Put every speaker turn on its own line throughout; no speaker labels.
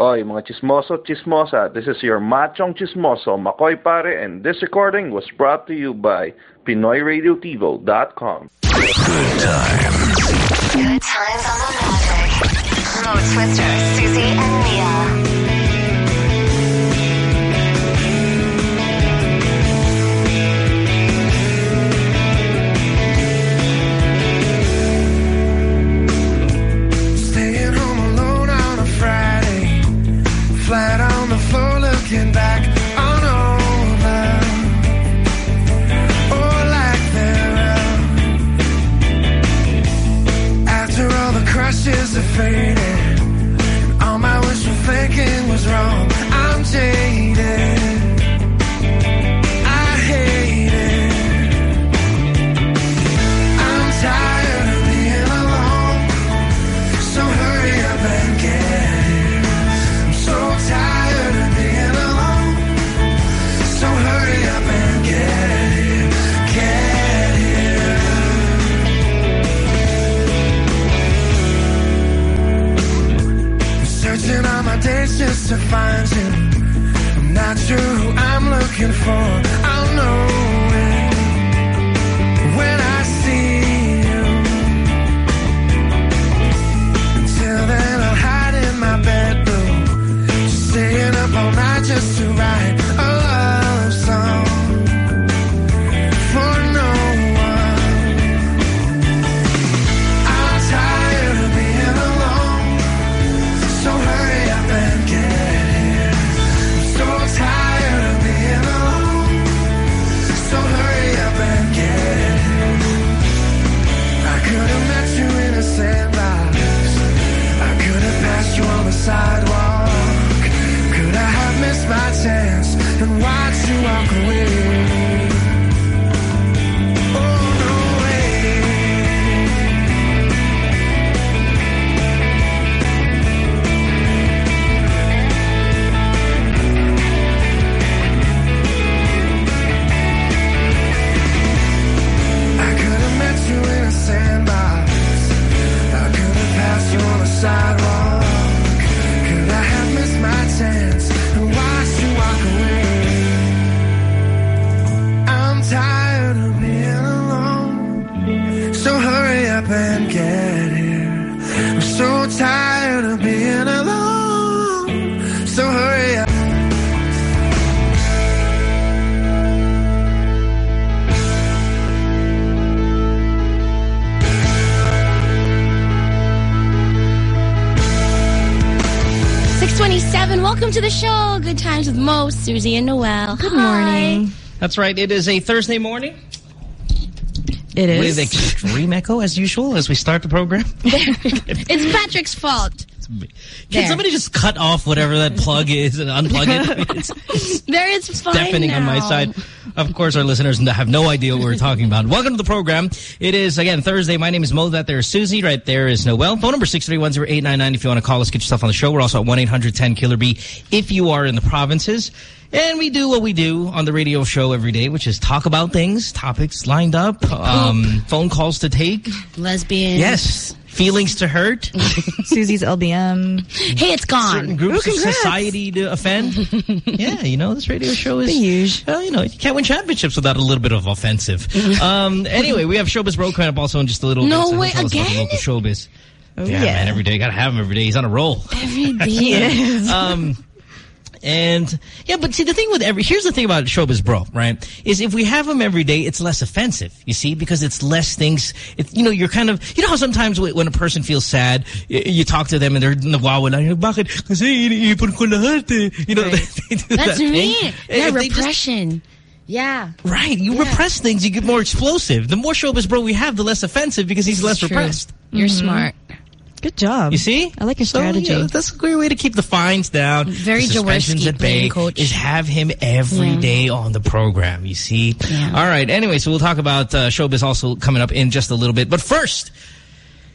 Oy, mga chismoso, chismosa, this is your machong chismoso, Makoy Pare, and this recording was brought to you by PinoyRadioTivo.com.
Good times.
Good times on the magic. Mo Twister, Susie, and Mia.
Looking for.
Good times with Mo, Susie, and Noel. Good morning.
That's right. It is a Thursday morning
It is.
with extreme echo as usual as we start the program.
it's Patrick's fault.
Can
There.
somebody just cut off whatever that plug is and unplug it? It's, it's
There, it's fine
deafening on my side. Of course, our listeners have no idea what we're talking about. Welcome to the program. It is, again, Thursday. My name is Mo. That there is Susie. Right there is Noel. Phone number 631-0899 if you want to call us, get yourself on the show. We're also at 1-800-10-KILLER-B if you are in the provinces. And we do what we do on the radio show every day, which is talk about things, topics lined up, um, phone calls to take.
Lesbian.
Yes. Feelings to hurt.
Susie's LBM.
Hey, it's gone.
certain groups
Oh,
of society to offend. yeah, you know, this radio show is...
The huge.
Well, you know, you can't win championships without a little bit of offensive. um, anyway, we have Showbiz Bro coming up also in just a little
No
bit. so
way,
he'll tell us about the
again?
Local showbiz.
Oh,
yeah,
yeah.
man, every day. Gotta have him every day. He's on a roll.
Every day.
Um, and yeah, but see the thing with every here's the thing about showbiz bro, right? Is if we have him every day, it's less offensive. You see, because it's less things. It, you know, you're kind of you know how sometimes when when a person feels sad, you, you talk to them and they're nawawala. You're, Bakit? Kasi iniipon ko lahat eh." You know,
Right.
they do
That's
that
me.
thing.
Yeah,
If
repression. yeah.
Right, you
Yeah.
repress things, you get more explosive. The more showbiz bro we have, the less offensive because he's less
True.
repressed.
You're smart.
Good job.
You see?
I like your
So,
strategy.
yeah, that's a great way to keep the fines down.
Very Jaworski
at bay.
coach.
Is have him every
Yeah.
day on the program. You see?
Yeah.
All right. Anyway, so we'll talk about uh, showbiz also coming up in just a little bit. But first,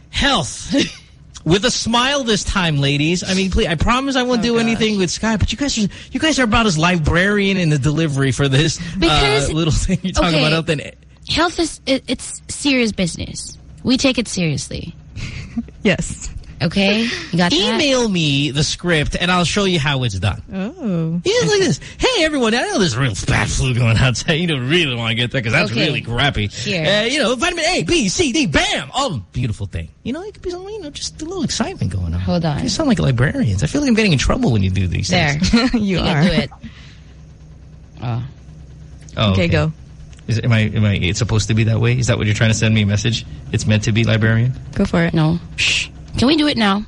health. With a smile this time, ladies. I mean, please, I promise I won't
Oh,
do anything with Sky, but you guys are you guys are about as librarian in the delivery for this
Because-
uh, little thing you're talking
okay.
about. Then
Health is, it, it's serious business. We take it seriously.
Yes.
Okay? You got that?
Email me the script and I'll show you how it's done.
Oh.
Just like this. Hey, everyone, I know there's a real bad flu going outside. You don't really want to get that because that's
Okay.
really crappy.
Here.
Uh, you know, vitamin A, B, C, D, bam! Oh, beautiful thing. You know, it could be something, you know, just a little excitement going on.
Hold on.
You sound like librarians. I feel like I'm getting in trouble when you do these
There.
things.
you
You
are.
do it. Oh.
Oh,
Okay, go.
Is it, am I, am I, it's supposed to be that way? Is that what you're trying to send me a message? It's meant to be librarian?
Go for it.
No. Shh. Can we do it now?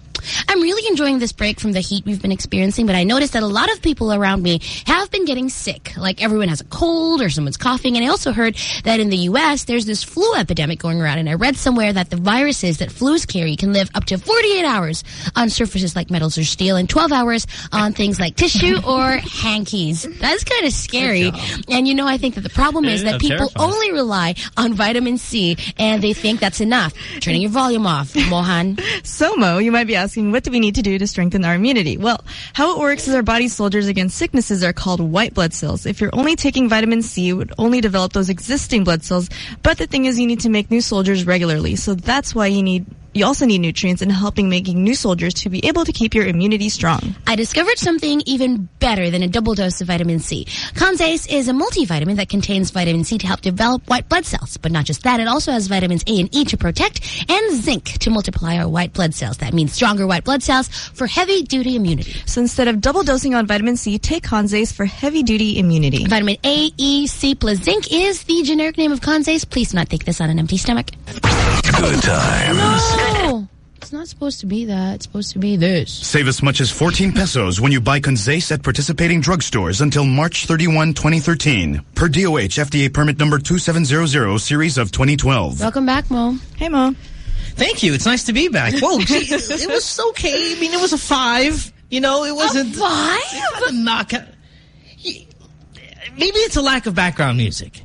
I'm really enjoying this break from the heat we've been experiencing, but I noticed that a lot of people around me have been getting sick. Like everyone has a cold or someone's coughing. And I also heard that in the U.S., there's this flu epidemic going around. And I read somewhere that the viruses that flus carry can live up to 48 hours on surfaces like metals or steel and 12 hours on things like tissue or hankies. That's kind of scary. And you know, I think that the problem is
Yeah,
that people
terrifying.
only rely on vitamin C and they think that's enough. Turning your volume off, Mohan.
So, Mo, you might be asking, what do we need to do to strengthen our immunity? Well, how it works is our body's soldiers against sicknesses are called white blood cells. If you're only taking vitamin C, you would only develop those existing blood cells. But the thing is, you need to make new soldiers regularly. So that's why you need, you also need nutrients in helping making new soldiers to be able to keep your immunity strong.
I discovered something even better than a double dose of vitamin C. Conzace is a multivitamin that contains vitamin C to help develop white blood cells. But not just that, it also has vitamins A and E to protect and zinc to multiply our white blood cells. That means stronger white blood cells for heavy duty immunity.
So instead of double dosing on vitamin C, take Conzace for heavy duty immunity.
Vitamin A, E, C plus zinc is the generic name of Conzace. Please do not take this on an empty stomach.
Good times.
No! It's not supposed to be that. It's supposed to be this.
Save as much as 14 pesos when you buy Conzace at participating drugstores until March 31, 2013. Per DOH FDA permit number 2700 series of 2012.
Welcome back, Mo.
Hey, Mo.
Thank you. It's nice to be back. Whoa, gee, it, it was okay. I mean, it was a five. You know, it wasn't
five?
Not a knockout. Maybe it's a lack of background music.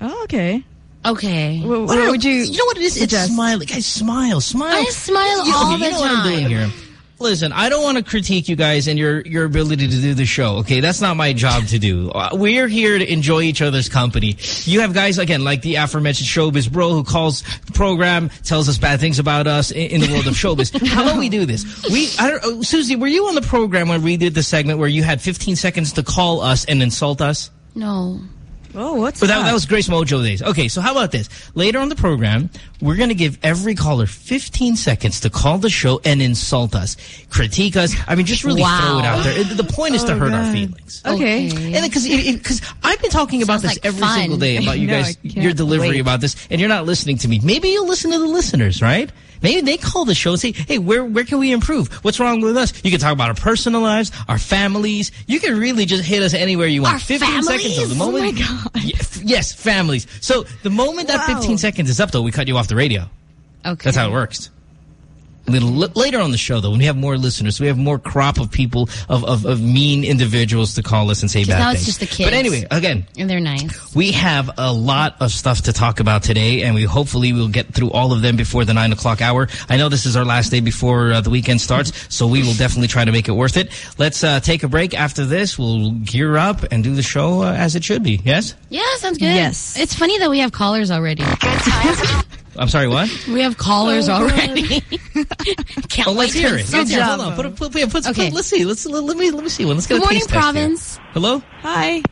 Oh, okay.
Okay.
What,
What
would you?
You know what it is? It's
suggest?
smile. Guys, smile, smile.
I smile
you
all
okay,
the
you know what I'm doing here. Listen, I don't want to critique you guys and your your ability to do the show. Okay, that's not my job to do. Uh, We're here to enjoy each other's company. You have guys again like the aforementioned showbiz bro who calls the program, tells us bad things about us in, in the world of showbiz. How about we do this? We, I don't, uh, Susie, were you on the program when we did the segment where you had 15 seconds to call us and insult us?
No.
Oh, what's
But that, that was Grace Mojo days. Okay, so how about this? Later on the program, we're going to give every caller 15 seconds to call the show and insult us, critique us. I mean, just really
Wow.
throw it out there. The point is to
Oh,
hurt our feelings.
Okay.
And because because I've been talking about
Sounds
this
like
every
fun.
single day about you
No,
guys, your delivery
wait.
about this, and you're not listening to me. Maybe you'll listen to the listeners, right? Maybe they call the show and say, "Hey, where where can we improve? What's wrong with us?" You can talk about our personal lives, our families. You can really just hit us anywhere you want.
Our
15 seconds of the
families?
moment.
Oh my God.
Yes, yes, families. So the moment that 15 seconds is up, though, we cut you off the radio.
Okay.
That's how it works. Little li- later on the show, though, when we have more listeners, we have more crop of people of, of, of mean individuals to call us and say bad
now
things.
it's just the kids.
But anyway, again,
And they're nice.
we have a lot of stuff to talk about today, and we hopefully will get through all of them before the 9 o'clock hour. I know this is our last day before uh, the weekend starts, so we will definitely try to make it worth it. Let's uh, take a break. After this, we'll gear up and do the show uh, as it should be. Yes?
Yeah, sounds good.
Yes.
It's funny that we have callers already.
Good times in the
I'm sorry, what?
We have callers oh, already. Can't
Oh, let's
wait
hear it.
insult
Let's hear Hold on. Put, a- put, yeah, put,
Okay.
put, let's see. Let's let, let me let me see one. Let's get
Good
a
morning,
taste test here.
province.
Hello.
Hi.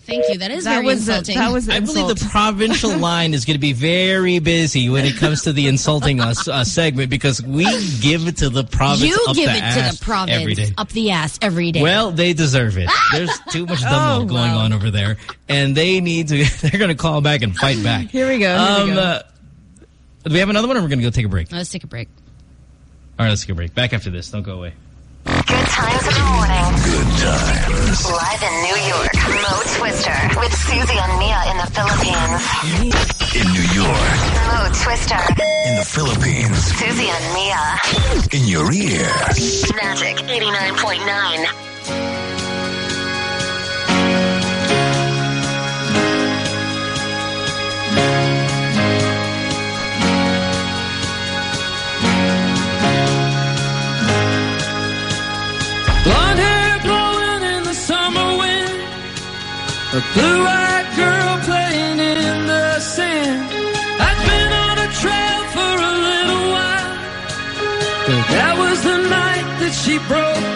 Thank you. That is
That
very
was the,
insulting.
that was the
I believe the provincial line is going to be very busy when it comes to the insulting us uh, segment because we give it to the province.
you
up
give
the
it to the province
every day.
up the ass every day.
Well, they deserve it. There's too much dumb
Oh,
going
wow.
on over there, and they need to. They're going to call back and fight back.
Here we go. Here
Um,
we go.
uh, do we have another one, or we're going to go take a break?
let's take a break.
All right, let's take a break. Back after this. Don't go away.
Good times in the morning.
Good times.
Live in New York, Mo Twister with Susie and Mia in the Philippines.
In New York.
Mo Twister,
In the Philippines.
Susie and Mia.
In your ear.
Magic 89.9.
A blue-eyed girl playing in the sand. I'd been on a trail for a little while, but that was the night that she broke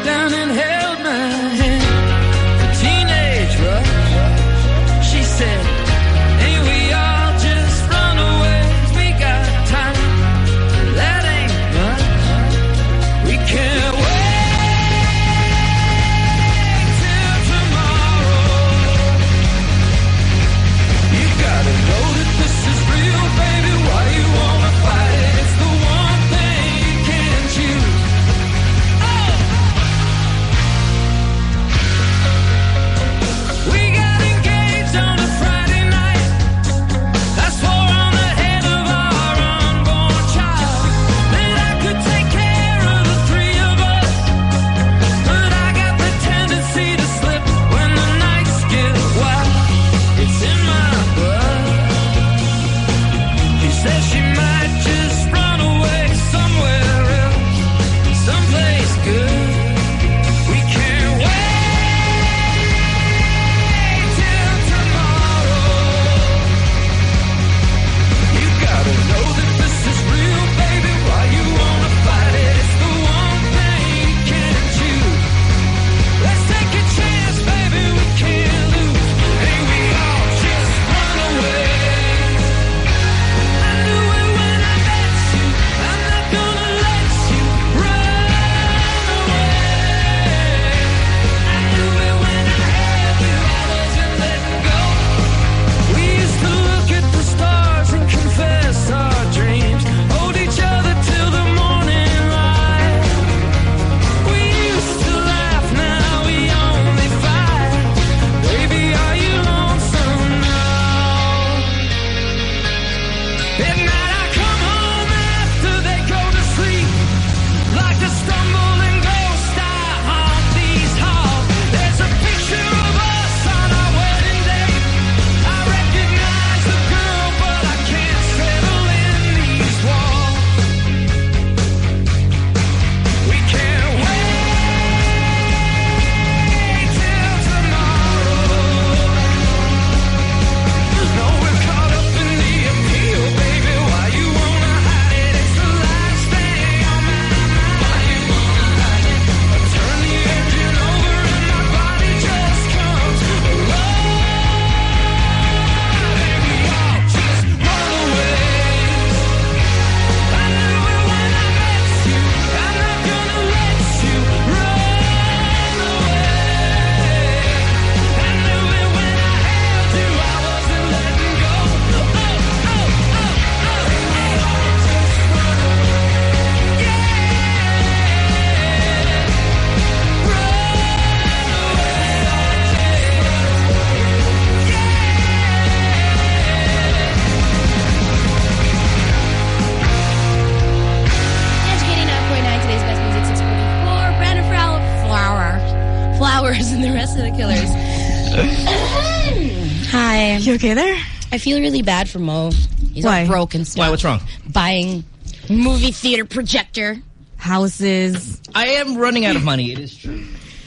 I
feel really bad for Mo. He's
Why?
all broken stuff.
Why? What's wrong?
Buying movie theater projector.
Houses.
I am running out of money. It is true.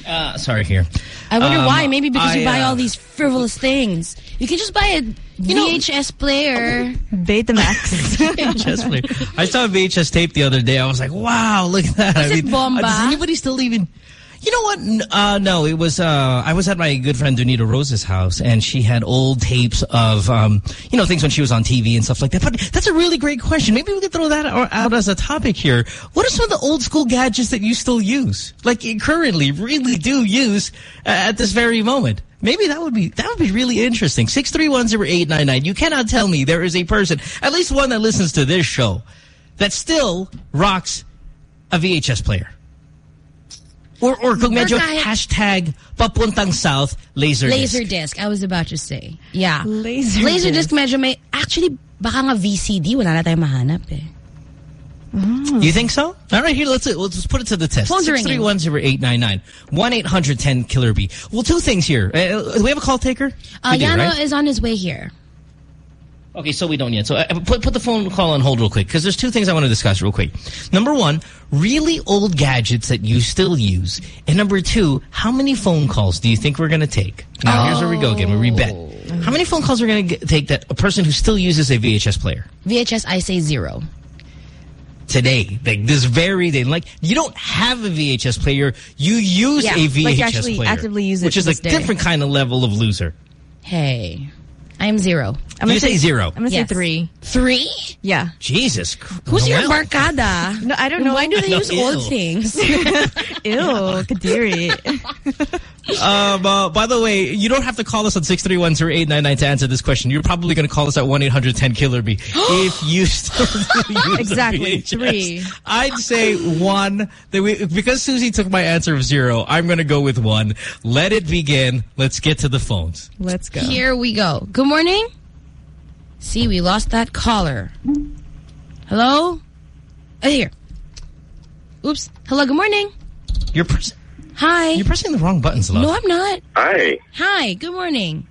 Uh, sorry, here.
I wonder
Um,
why. Maybe because you buy
uh,
all these frivolous things. You can just buy a VHS player.
Betamax.
VHS player. I saw a VHS tape the other day. I was like, wow, look at that.
Is
I
it bomba?
Does anybody still even... You know what? Uh, no, it was, uh, I was at my good friend Donita Rose's house and she had old tapes of, um, you know, things when she was on TV and stuff like that. But that's a really great question. Maybe we could throw that out out as a topic here. What are some of the old school gadgets that you still use? Like currently really do use uh, at this very moment? Maybe that would be that would be really interesting. Six three one zero eight nine nine. You cannot tell me there is a person, at least one that listens to this show, that still rocks a VHS player. Or or kung medyo
kahit-
hashtag papuntang south laser
Laser
disc.
disc. I was about to say. Yeah.
Laser
Laser
disc.
disc medyo may... Actually, baka nga VCD. Wala na tayong mahanap eh.
You think so? All right, here let's let's put it to the test.
Phones are
Six three
ringing.
one zero eight nine nine one eight hundred ten killer B. Well, two things here. Uh, do we have a call taker?
Uh, Yano
right?
is on his way here.
Okay, so we don't yet. So uh, put put the phone call on hold real quick because there's two things I want to discuss real quick. Number one, really old gadgets that you still use, and number two, how many phone calls do you think we're going to take? Now here's where we go again. We rebet. How many phone calls are going to take that a person who still uses a VHS player?
VHS, I say zero.
today, like this very day. Like you don't have a VHS player, you use
Yeah,
a VHS
like you actually
player,
actively use it
which is a different kind of level of loser.
Hey, I'm zero.
I'm gonna
You say zero.
I'm gonna
Yes.
say three.
Three?
Yeah.
Jesus, Christ.
Who's your
Noel.
barkada?
No, I don't know.
Why do they
No,
use
ew.
old things?
Ew, Kadiri.
Um, uh, by the way, you don't have to call us on 631-0899 to answer this question. You're probably going to call us at 1-800-10-KILLER-B if you still use
Exactly, three.
I'd say one. That we, because Susie took my answer of zero, I'm going to go with one. Let it begin. Let's get to the phones.
Let's go.
Here we go. Good morning. See, we lost that caller. Hello? Oh, here. Oops. Hello, good morning.
You're, press
Hi.
you're pressing the wrong buttons, love.
no, I'm not.
Hi.
Hi, good morning.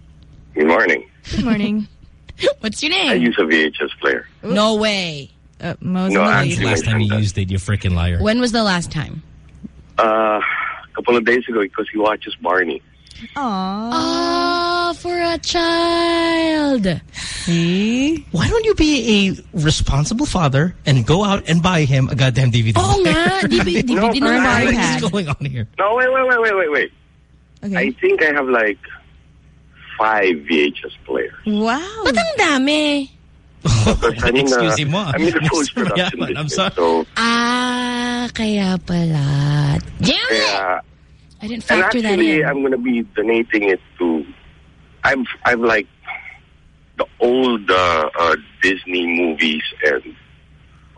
Good morning.
Good morning.
What's your name?
I use a VHS player.
No way.
Uh, Mo's
No,
in the
I'm
lead.
When's the last time you used it, you freaking liar?
When was the last time?
Uh, a couple of days ago because he watches Barney.
Aww.
Oh, for a child.
See?
Why don't you be a responsible father and go out and buy him a goddamn DVD?
Oo nga. DVD,
No,
DVD
or
na
an
ba?
What going on here?
No, wait, wait, wait, wait, wait, wait.
Okay.
I think I have like five VHS players.
Wow.
Ba't ang dami?
I'm in,
Excuse me, Ma.
I'm in the post-production
I'm sorry.
So,
Ah, kaya pala. Damn it!
kaya,
I didn't
and
factor that
actually,
in.
I'm going to be donating it to, I'm I've like the old uh, uh, Disney movies and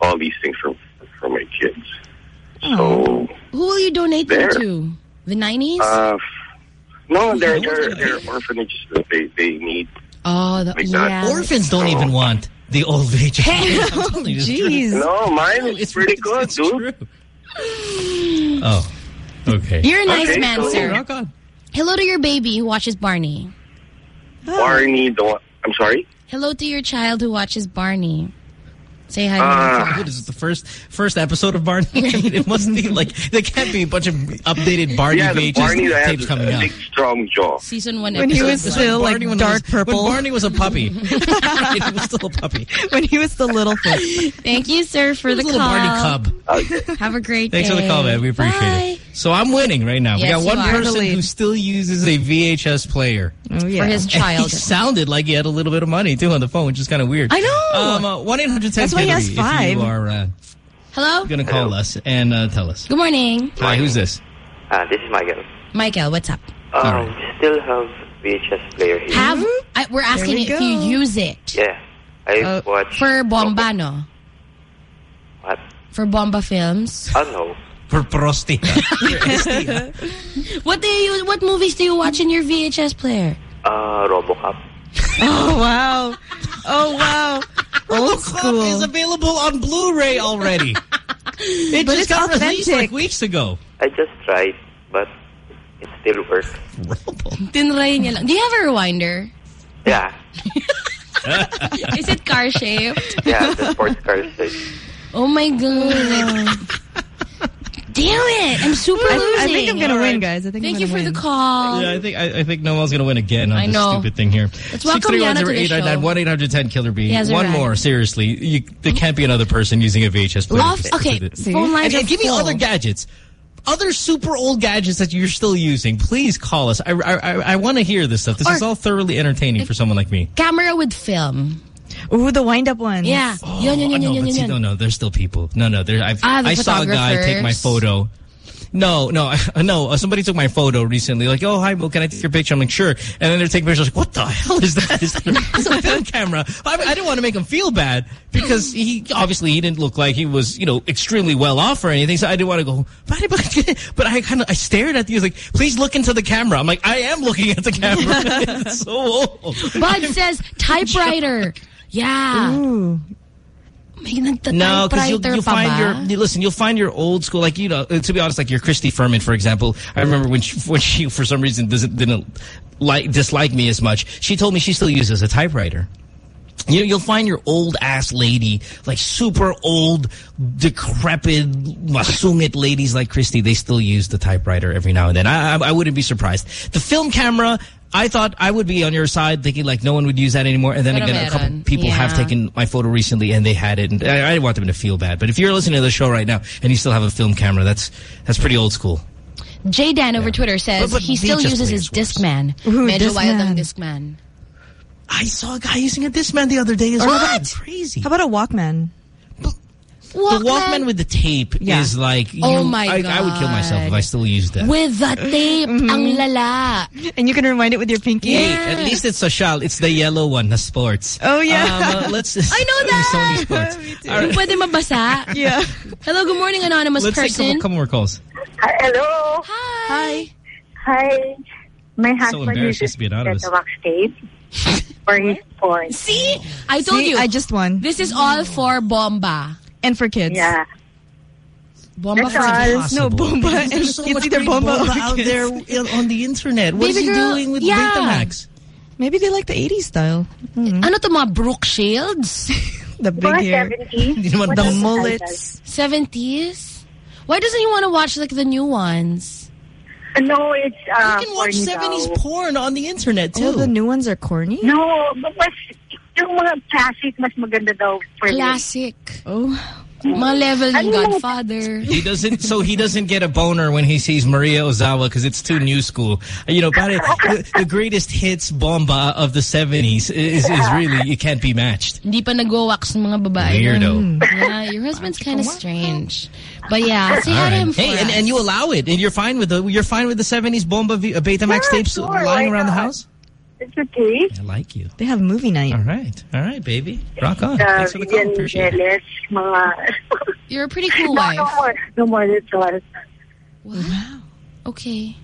all these things for, for my kids. So,
Who will you donate them to? The 90s?
uh, no, they're, they're, they're orphanages that they, they need.
oh, the,
like that.
yeah.
Orphans don't even want the old VHS. I'm telling you, it's true.
Jeez.
No, mine is
It's
pretty
it's-
good,
it's
dude.
true. Oh, okay.
You're a nice
Okay,
man,
so-
sir.
Rock on.
Hello to your baby who watches Barney.
Barney, the one, I'm sorry?
Hello to your child who watches Barney. Say hi.
Ah.
What is it, the first first episode of Barney? I mean, it mustn't be like there can't be a bunch of updated Barney
yeah, the
VHS
Barney that
tapes
has
coming
a
out.
big, strong jaw.
Season 1
When he was
It's
still like
Barney when
dark
was,
purple.
When Barney was a puppy. he was still a puppy.
when he was the little thing.
Thank you, sir, for
He
the
was a
call.
little Barney cub.
Have a great
Thanks
day.
Thanks for the call, man. We appreciate
Bye.
it. So I'm winning right now.
Yes,
we got one person who still uses a VHS player.
Oh, yeah.
For his
And he sounded like he had a little bit of money too on the phone, which is kind of weird.
I know.
Um, uh, one eight hundred ten.
That's why he has
If
five.
you are uh,
Hello?
going to call us and uh, tell us.
Good morning.
Hi, who's this?
Uh, this is Michael.
Michael, what's up?
Um,
Alright.
Still have VHS player here.
Have I, we're asking
we
if you use it
Yeah. I
Uh,
watched...
for Bomba, no?
What?
For Bomba Films.
Oh, no.
For Prostita.
What do you? What movies do you watch in your VHS player?
Uh, Robocop.
Oh, wow. Oh, wow. Old
is available on Blu-ray already. It
But
just
it's
got released like weeks ago.
I just tried, but it still works.
Tinry niya lang. Do you have a rewinder?
Yeah.
Is it car shaped?
Yeah, the sports car says.
Oh my god. Damn it. I'm super
I,
losing.
I think I'm going to
All
win, guys. I think
Thank
I'm
you for
win.
the call.
Yeah, I think I, I think Noel's gonna win again on
I
this
know.
stupid thing here.
Let's welcome Yana to the show.
One eight hundred ten Killer B.
He has a
One
ride.
more, seriously. You, there can't be another person using a VHS player.
Loft, okay, phone lines
And,
are
and give me other gadgets. Other super old gadgets that you're still using. Please call us. I, I, I, I want to hear this stuff. This
Or-
is all thoroughly entertaining for someone like me.
Camera with film.
Ooh, the wind-up one.
Yeah. yun, yun, yun,
no,
yun,
but
yun,
see,
yun.
no, no, there's still people. No, no, there. I've,
Ah, the
I saw a guy take my photo. No, no, no. uh, Somebody took my photo recently. Like, oh, hi, Will, can I take your picture? I'm like, sure. And then they're taking pictures. Like, what the hell is that? Is that a, film camera? I, I didn't want to make him feel bad because he obviously he didn't look like he was, you know, extremely well off or anything. So I didn't want to go. But, but, but I kind of I stared at you. Like, please look into the camera. I'm like, I am looking at the camera. it's so old.
Bud says typewriter. Yeah.
Ooh.
May
No, because you'll, you'll find your you- listen. You'll find your old school, like you know. uh, To be honest, like your Cristy Fermin, for example. I remember when she, when she for some reason doesn't didn't like dislike me as much. She told me she still uses a typewriter. You know, you'll find your old ass lady, like super old, decrepit, masungit ladies like Christy. They still use the typewriter every now and then. I, I, I wouldn't be surprised. The film camera. I thought I would be on your side, thinking like no one would use that anymore. And then
Pero
again, a couple
meron.
people have taken my photo recently, and they had it. And I, I didn't want them to feel bad. But if you're listening to the show right now and you still have a film camera, that's that's pretty old school.
Jay Dan over Twitter says
But- but
he still uses his
players
Discman.
Ooh,
Medyo
Discman.
Discman.
I saw a guy using a Discman the other day as well.
What?
That's crazy.
How about a Walkman?
The Walkman with the tape
Yeah.
is like, you,
Oh my
I, I would kill myself if I still used that.
With the tape, ang lala.
And you can rewind it with your pinky.
Hey, at least it's social. It's the yellow one, the sports.
Oh, yeah.
Um, uh, let's.
I know that.
Sony Sports. All
Yung
right.
pwede mabasa.
Yeah.
Hello, good morning, anonymous
Let's take a
person.
couple, couple more calls.
Hi, hello.
Hi.
Hi. My
So
husband
embarrassing
uses
to be anonymous.
Betamax tape for his porn.
See? I told
See,
you.
I just won.
This is all for Bomba.
And for kids.
Yeah.
Bomba
That's
for
No, Bomba. And
There's so
it's
much
either
great
Bomba or
Bomba out
kids.
there on the internet. What is
Baby
he
girl,
doing with
yeah.
Betamax?
Maybe they like the 80s style. Mm.
Ano to mga Brooke Shields?
The big
Mga
hair.
70s.
You know what,
What
The mullets.
70s? Why doesn't he want to watch like the new ones?
No, it's uh,
You can watch
porn
70s
daw.
porn on the internet, too.
Oh, the new ones are corny?
No, but mas, yung mga classic, mas maganda daw for me.
Classic.
Oh.
Mga level ng Godfather.
He doesn't, so he doesn't get a boner when he sees Maria Ozawa because it's too new school. You know, pare, the, the greatest hits bomba of the 70s is, is really, it can't be matched.
Hindi pa nag-wax mga babae.
Weirdo.
Yeah, your husband's kind of strange. But yeah, say
All
hi to
right.
him
Hey, and, and you allow it, and you're fine with the you're fine with the 70s bomba v, uh, Betamax
Yeah,
tapes
sure,
lying
why
around the house.
It's okay.
I like you.
They have movie night.
All right, all right, baby, rock on.
Uh,
Thanks for the call.
Vivian
Appreciate it.
You're a pretty cool
no,
wife.
no more. No more. That's all.
Wow. Okay.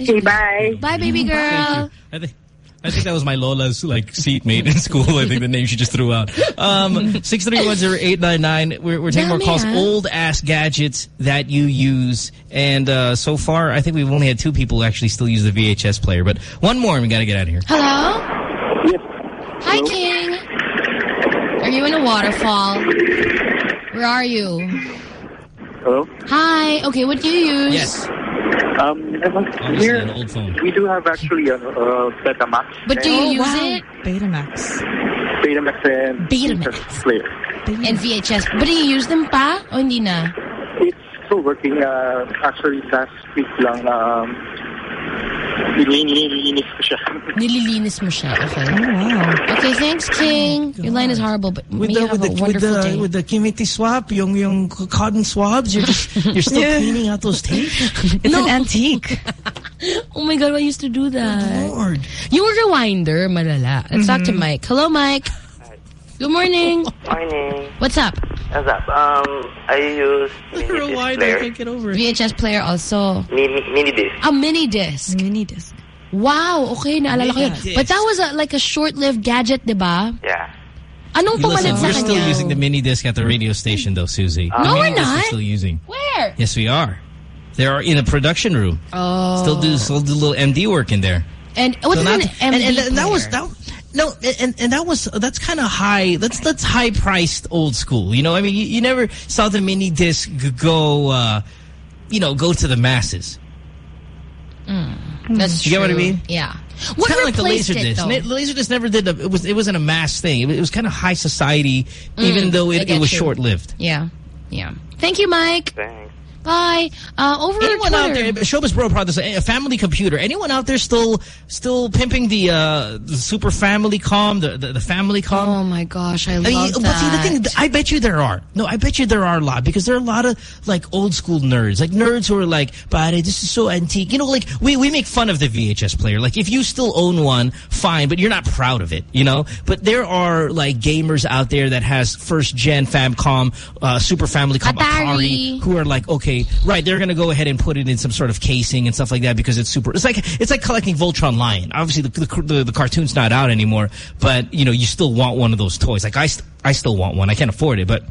Okay, bye.
Bye, baby girl.
Thank you. I think. I think that was my Lola's like seatmate in school. I think the name she just threw out. Um, six three one zero eight nine nine. We're we're taking more calls. Old ass gadgets that you use, and uh, so far I think we've only had two people who actually still use the VHS player. But one more, and we got to get out of here.
Hello?
Yes.
Hi, King. Are you in a waterfall? Where are you?
Hello?
Hi. Okay, what do you use?
Yes.
Um,
Obviously,
here,
an old phone.
we do have actually a uh, Betamax.
But do you
and
use
wow.
it?
Betamax.
Betamax and
Betamax.
VHS player.
And VHS. But do you use them pa? O hindi na?
It's still working. Uh, actually, last week lang, um, nililinis ko siya.
Nililinis mo siya. Okay.
Oh, wow.
Okay, thanks, King. Oh Your line is horrible, but
With the,
you have
with
a
the, with
wonderful
the,
day.
with the Kimiti swap, yung, yung cotton swabs, you're just, you're still
Yeah.
cleaning out those tapes?
It's an antique.
oh my God, I used to do that.
Lord.
Yung rewinder, malala. Let's talk to mm-hmm. Mike. Hello, Mike. Good morning.
Morning.
What's up?
What's up? Um, I use
The
mini disc
rewinder, I
player.
can't get over it.
VHS player also.
Mini, mini disc.
A mini disc.
Mini disc.
Wow, okay, naalala ko yun. But that was a, like a short-lived gadget, di ba?
Yeah.
Anong pumalit
Listen,
sa
we're still
kanya?
using the mini disc at the radio station, though, Susie.
No, we're
Mini disc
not.
still using.
Where?
Yes, we are. They are in a production room.
Oh.
Still do still do a little MD work in there.
And what's
So
an MD
and, and, and that was that. No, and and that was that's kind of high. That's that's high priced old school. You know, I mean, you, you never saw the mini disc go, uh, you know, go to the masses.
That's
You get what I mean?
Yeah.
It's
What
kind of like the laser
it,
disc.
though?
Laser disc never did. A, it was it wasn't a mass thing. It was, it was kind of high society, even though it, it was
you.
short lived.
Yeah. Yeah. Thank you, Mike.
Thanks.
Bye. Uh, over
Anyone out there, Showbiz Bro Brothers, a family computer. Anyone out there still still pimping the uh, the Super Family Com, the, the the Family Com?
Oh my gosh, I,
I
love
mean,
that.
but see, the thing, I bet you there are. No, I bet you there are a lot because there are a lot of like old school nerds, like nerds who are like, "But this is so antique." You know, like we we make fun of the VHS player. Like if you still own one, fine, but you're not proud of it. You know, but there are like gamers out there that has first gen Famicom, uh, Super Family Com,
Atari.
who are like, okay, right, they're gonna go ahead and put it in some sort of casing and stuff like that because it's super. It's like it's like collecting Voltron Lion. Obviously, the the, the, the cartoon's not out anymore, but you know, you still want one of those toys. Like I, st I still want one. I can't afford it, but.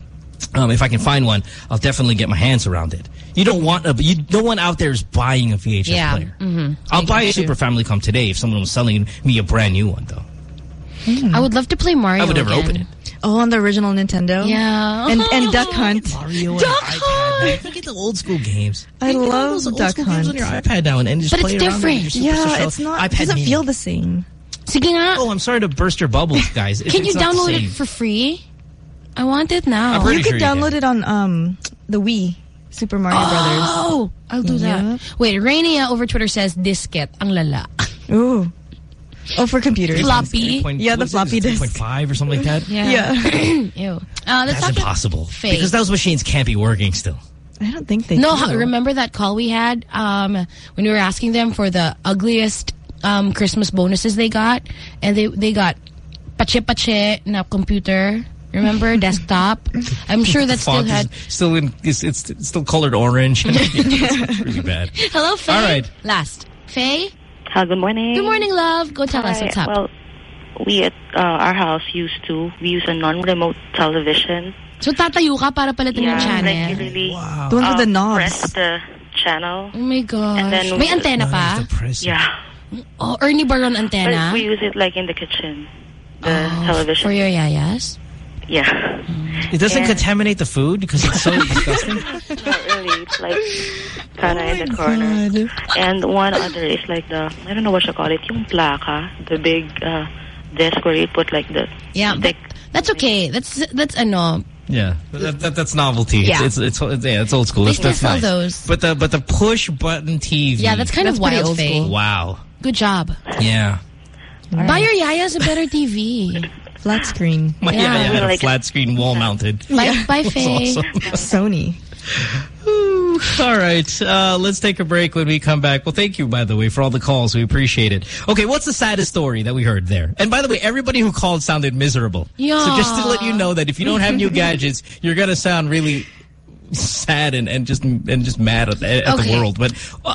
Um, if I can find one, I'll definitely get my hands around it. You don't want a, you, no one out there is buying a VHS
Yeah,
player.
mhm.
I'll buy a Super Family Com today if someone was selling me a brand new one, though.
I would love to play Mario
I would never
again.
open it.
Oh, on the original Nintendo?
Yeah.
And, and Duck Hunt.
Mario and
Duck
iPad what? You get the old school games.
I
You get
love
those old
Duck
school games on your iPad now and, and just
But
play
it's
around with your
different.
Yeah,
Show.
it's not.
iPad
It doesn't
mini.
feel the same.
Sige nga.
Oh, I'm sorry to burst your bubbles, guys. It's-
Can you
not
download it for free? I want it now.
I'm
You could
sure you
download it on um the Wii, Super Mario Brothers.
Oh, I'll do
Yeah.
that. Wait, Rainia over Twitter says disket ang lala.
Brothers. Ooh. Oh, for computers.
Floppy.
Point-
Yeah, the
what is it?
floppy disk.
3.5 or something like that?
Yeah. Ew. Uh, let's
That's
talk
impossible.
Faye.
Because those machines can't be working still.
I don't think they
No,
do.
how- remember that call we had um, when we were asking them for the ugliest um, Christmas bonuses they got, and they they got pache pache na computer. Remember desktop? I'm sure that still
font is
had.
still in, it's, it's, it's still colored orange. it's really bad.
Hello, Faye.
All right.
Last, Faye.
Hi, good morning.
Good morning, love. Go tell us what's up.
Well, we at uh, our house used to we use a non-remote television.
so tatayo ka para palitan yung
yeah,
channel.
like you really
The ones with the
uh,
knobs.
press the channel.
Oh my gosh.
And then
May
we-
antena pa?
Yeah,
Oh, Ernie Baron
but we use it like in the kitchen. The
Oh,
television.
For your yayas?
Yeah.
It doesn't
And-
contaminate the food because it's so disgusting.
Not really. It's like kind of in the corner. And one other is like the I don't know what you call it. Yung placa, the big uh, desk where you put like the
Yeah, but
stick.
that's okay. That's that's ano.
Yeah, that, that, that's novelty.
Yeah.
It's, it's, it's, yeah, it's old school.
They
That's, that's
still
nice.
those.
But the but the push button TV.
Yeah, that's kind of
pretty
wild,
old school.
wow.
Good job.
Yeah.
Buy your yayas a better TV.
Flat screen.
My
Yeah.
yeah, I had a
Like-
flat screen wall mounted.
Bye, bye Faye.
Awesome.
Sony.
Ooh, all right, uh, let's take a break when we come back. Well, thank you, by the way, for all the calls. We appreciate it. Okay, what's the saddest story that we heard there? And by the way, everybody who called sounded miserable.
Yeah.
So just to let you know that if you don't have new gadgets, you're going to sound really sad and, and just and just mad at, at the world. But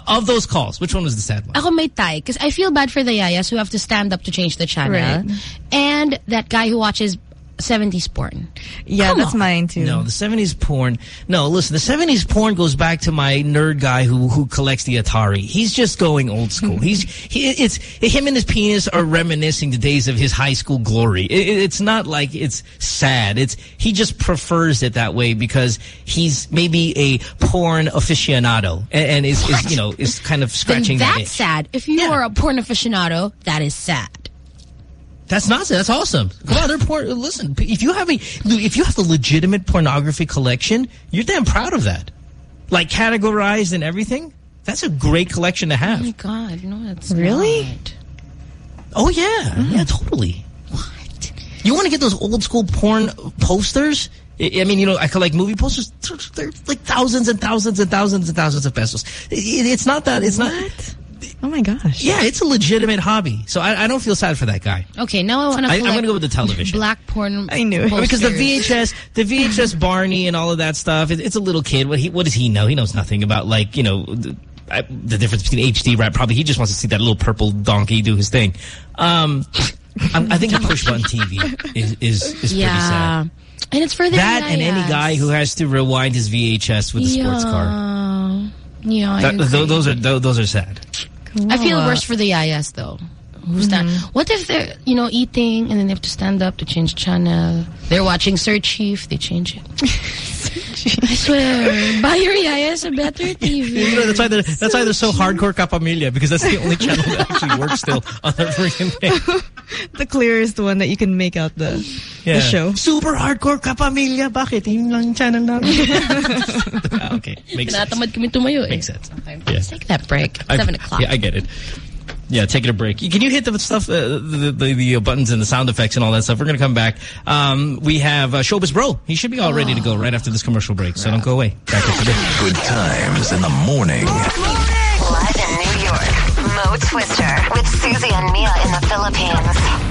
of those calls, which one was the sad one?
Ako may tie because I feel bad for the yayas who have to stand up to change the channel.
Right.
And that guy who watches 70s porn.
Yeah,
Come
that's
on.
mine too.
No, the 70s porn. No, listen, the 70s porn goes back to my nerd guy who who collects the Atari. He's just going old school. He's he, it's him and his penis are reminiscing the days of his high school glory. It, it- it's not like it's sad. It's he just prefers it that way because he's maybe a porn aficionado and, and is, is you know is kind of
Then
scratching that
that's
itch.
sad. If you are a porn aficionado, that is sad.
That's not that's awesome. Come on, they're porn. Listen, if you have a if you have a legitimate pornography collection, you're damn proud of that. Like categorized and everything. That's a great collection to
Oh
have.
my God, no, that's
Really?
not.
Oh yeah, mm. yeah, totally. What? You want to get those old school porn posters? I I mean, you know, I collect movie posters. They're like thousands and thousands and thousands and thousands of pesos. It's not that. It's not.
Oh my gosh.
Yeah, it's a legitimate hobby. So I, I don't feel sad for that guy.
Okay, now I want to
I, I'm going to go with the television.
black porn
I knew it.
Because the. VHS, the VHS Barney and all of that stuff, it, it's a little kid. What he, what does he know? He knows nothing about like you know the, I, the difference between HD rap. Probably he just wants to see that little purple donkey do his thing. Um, I'm, I think a push button TV is is, is pretty sad.
And it's for the
That and any guy who has to rewind his VHS with a sports car.
Yeah. Yeah,
That, th those are th those are sad.
I feel worse for the yayas though. Who stand? What if they're you know eating and then they have to stand up to change channel? They're watching Sir Chief, they change it. I swear, buy your yayas a better TV.
You know, that's why they're that's why they're so hardcore Kapamilya because that's the only channel that actually works still on the freaking thing.
The clearest one that you can make out the the show.
Super hardcore Kapamilya. Bakit? Yun lang channel namin. Okay. Makes sense.
Tinatamad kami tumayo eh.
Makes sense.
Okay,
Yeah.
let's take that break.
I-
Seven o'clock.
Yeah, I get it. Yeah, taking a break. Can you hit the stuff, uh, the, the, the buttons and the sound effects and all that stuff? We're going to come back. Um, we have uh, Showbiz Bro. He should be all ready to go right after this commercial break, so don't go away. Back after this.
Good times in the morning.
Live in New York, Mo Twister with Susie and Mia in the Philippines.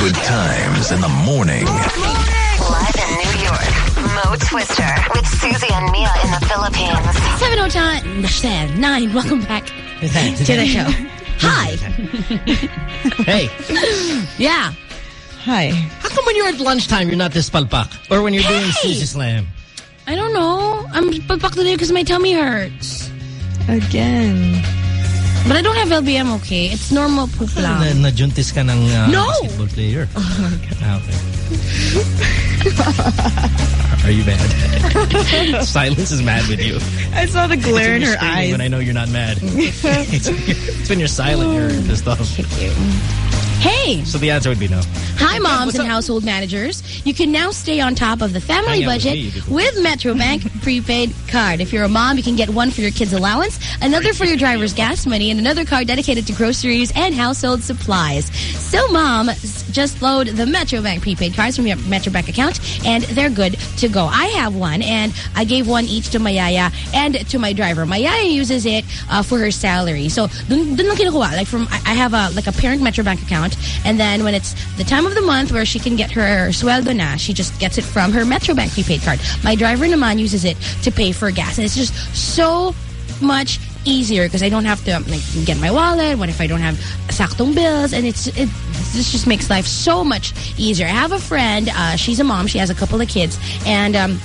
Good times in the morning.
Live in New York, Mo Twister with Susie and Mia in the Philippines.
Seven 709, 9, welcome back to the show. Hi.
hey,
Yeah.
Hi.
how come when you're at lunchtime you're not this palpak? Or when you're doing
Hey!
Suzy Slam?
I don't know. I'm pagpak today because my tummy hurts.
Again.
But I don't have LBM, okay? It's normal poop lang.
na-juntis ka ng uh,
No!
basketball player. Ah, okay. Are you mad? Silence is mad with you.
I saw the glare in her eyes.
When I know you're not mad. it's, when you're, it's when you're silent, you're pissed off.
Hey!
So the answer would be no.
Hi, moms and household managers. You can now stay on top of the family
Hang out with
budget
me, you could-
with Metrobank prepaid card. If you're a mom, you can get one for your kids' allowance, another for your driver's gas money, and another card dedicated to groceries and household supplies. So, mom, just load the Metrobank prepaid cards from your Metrobank account, and they're good to go. I have one, and I gave one each to my yaya and to my driver. My yaya uses it uh, for her salary. So, dun, dun lang kinukuha. Like from, I I have a like a parent Metrobank account, and then when it's the time of the month where she can get her sueldo na, she just gets it from her Metrobank prepaid card. My driver naman uses it to pay for gas, and it's just so much easier because I don't have to like get my wallet. What if I don't have saktong bills? And it's it this just makes life so much easier. I have a friend. Uh, she's a mom. She has a couple of kids, and. Um,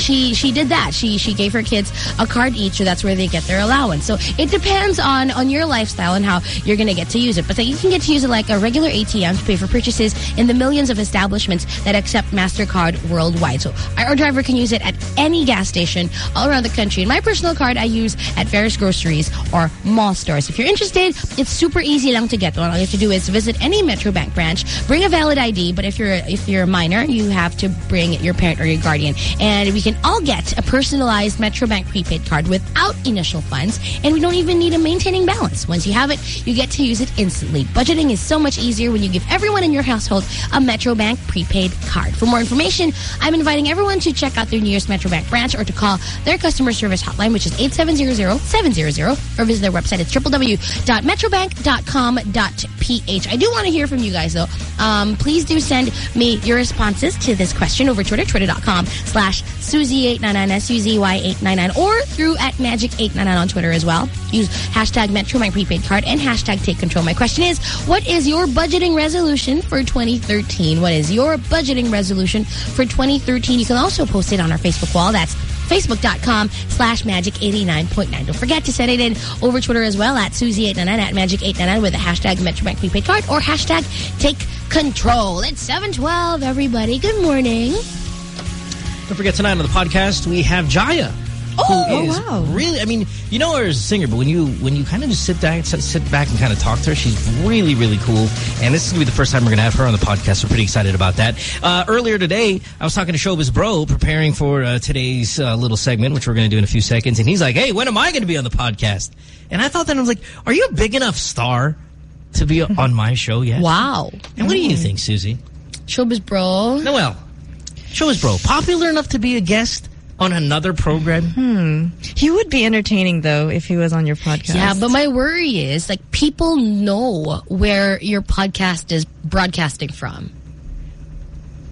she she did that. She she gave her kids a card each, so that's where they get their allowance. So it depends on on your lifestyle and how you're gonna get to use it. But then you can get to use it like a regular ATM to pay for purchases in the millions of establishments that accept Mastercard worldwide. So our driver can use it at any gas station all around the country. And my personal card I use at various groceries or mall stores. If you're interested, it's super easy lang to get one. All you have to do is visit any Metro Bank branch, bring a valid ID. But if you're if you're a minor, you have to bring your parent or your guardian, and we can all get a personalized Metrobank prepaid card without initial funds, and we don't even need a maintaining balance. Once you have it, you get to use it instantly. Budgeting is so much easier when you give everyone in your household a Metrobank prepaid card. For more information, I'm inviting everyone to check out their nearest Metrobank branch or to call their customer service hotline, which is 8700-700, or visit their website at www.metrobank.com.ph. I do want to hear from you guys, though. Um, please do send me your responses to this question over Twitter, twitter.com slash Suzy899, S-U-Z-Y-899, or through at Magic899 on Twitter as well. Use hashtag Metro My Prepaid Card and hashtag Take Control. My question is, what is your budgeting resolution for 2013? What is your budgeting resolution for 2013? You can also post it on our Facebook wall. That's Facebook.com slash magic89.9. Don't forget to send it in over Twitter as well at Suzy899 at Magic899 with the hashtag Metrobank Prepaid Card or hashtag Take Control. It's 712, everybody. Good morning.
Don't forget tonight on the podcast we have Jaya.
Oh,
who is
wow.
Really, I mean, you know her as a singer, but when you when you kind of just sit back, sit, sit back and kind of talk to her, she's really, really cool. And this is gonna be the first time we're gonna have her on the podcast. We're pretty excited about that. Uh, earlier today, I was talking to Showbiz Bro, preparing for uh, today's uh, little segment, which we're gonna do in a few seconds. And he's like, "Hey, when am I gonna be on the podcast?" And I thought that I was like, "Are you a big enough star to be on my show yet?"
Wow.
And what do you think, Susie?
Showbiz Bro.
Noel, Showbiz Bro, popular enough to be a guest on another program?
Hmm. He would be entertaining though if he was on your podcast.
Yeah, but my worry is like people know where your podcast is broadcasting from.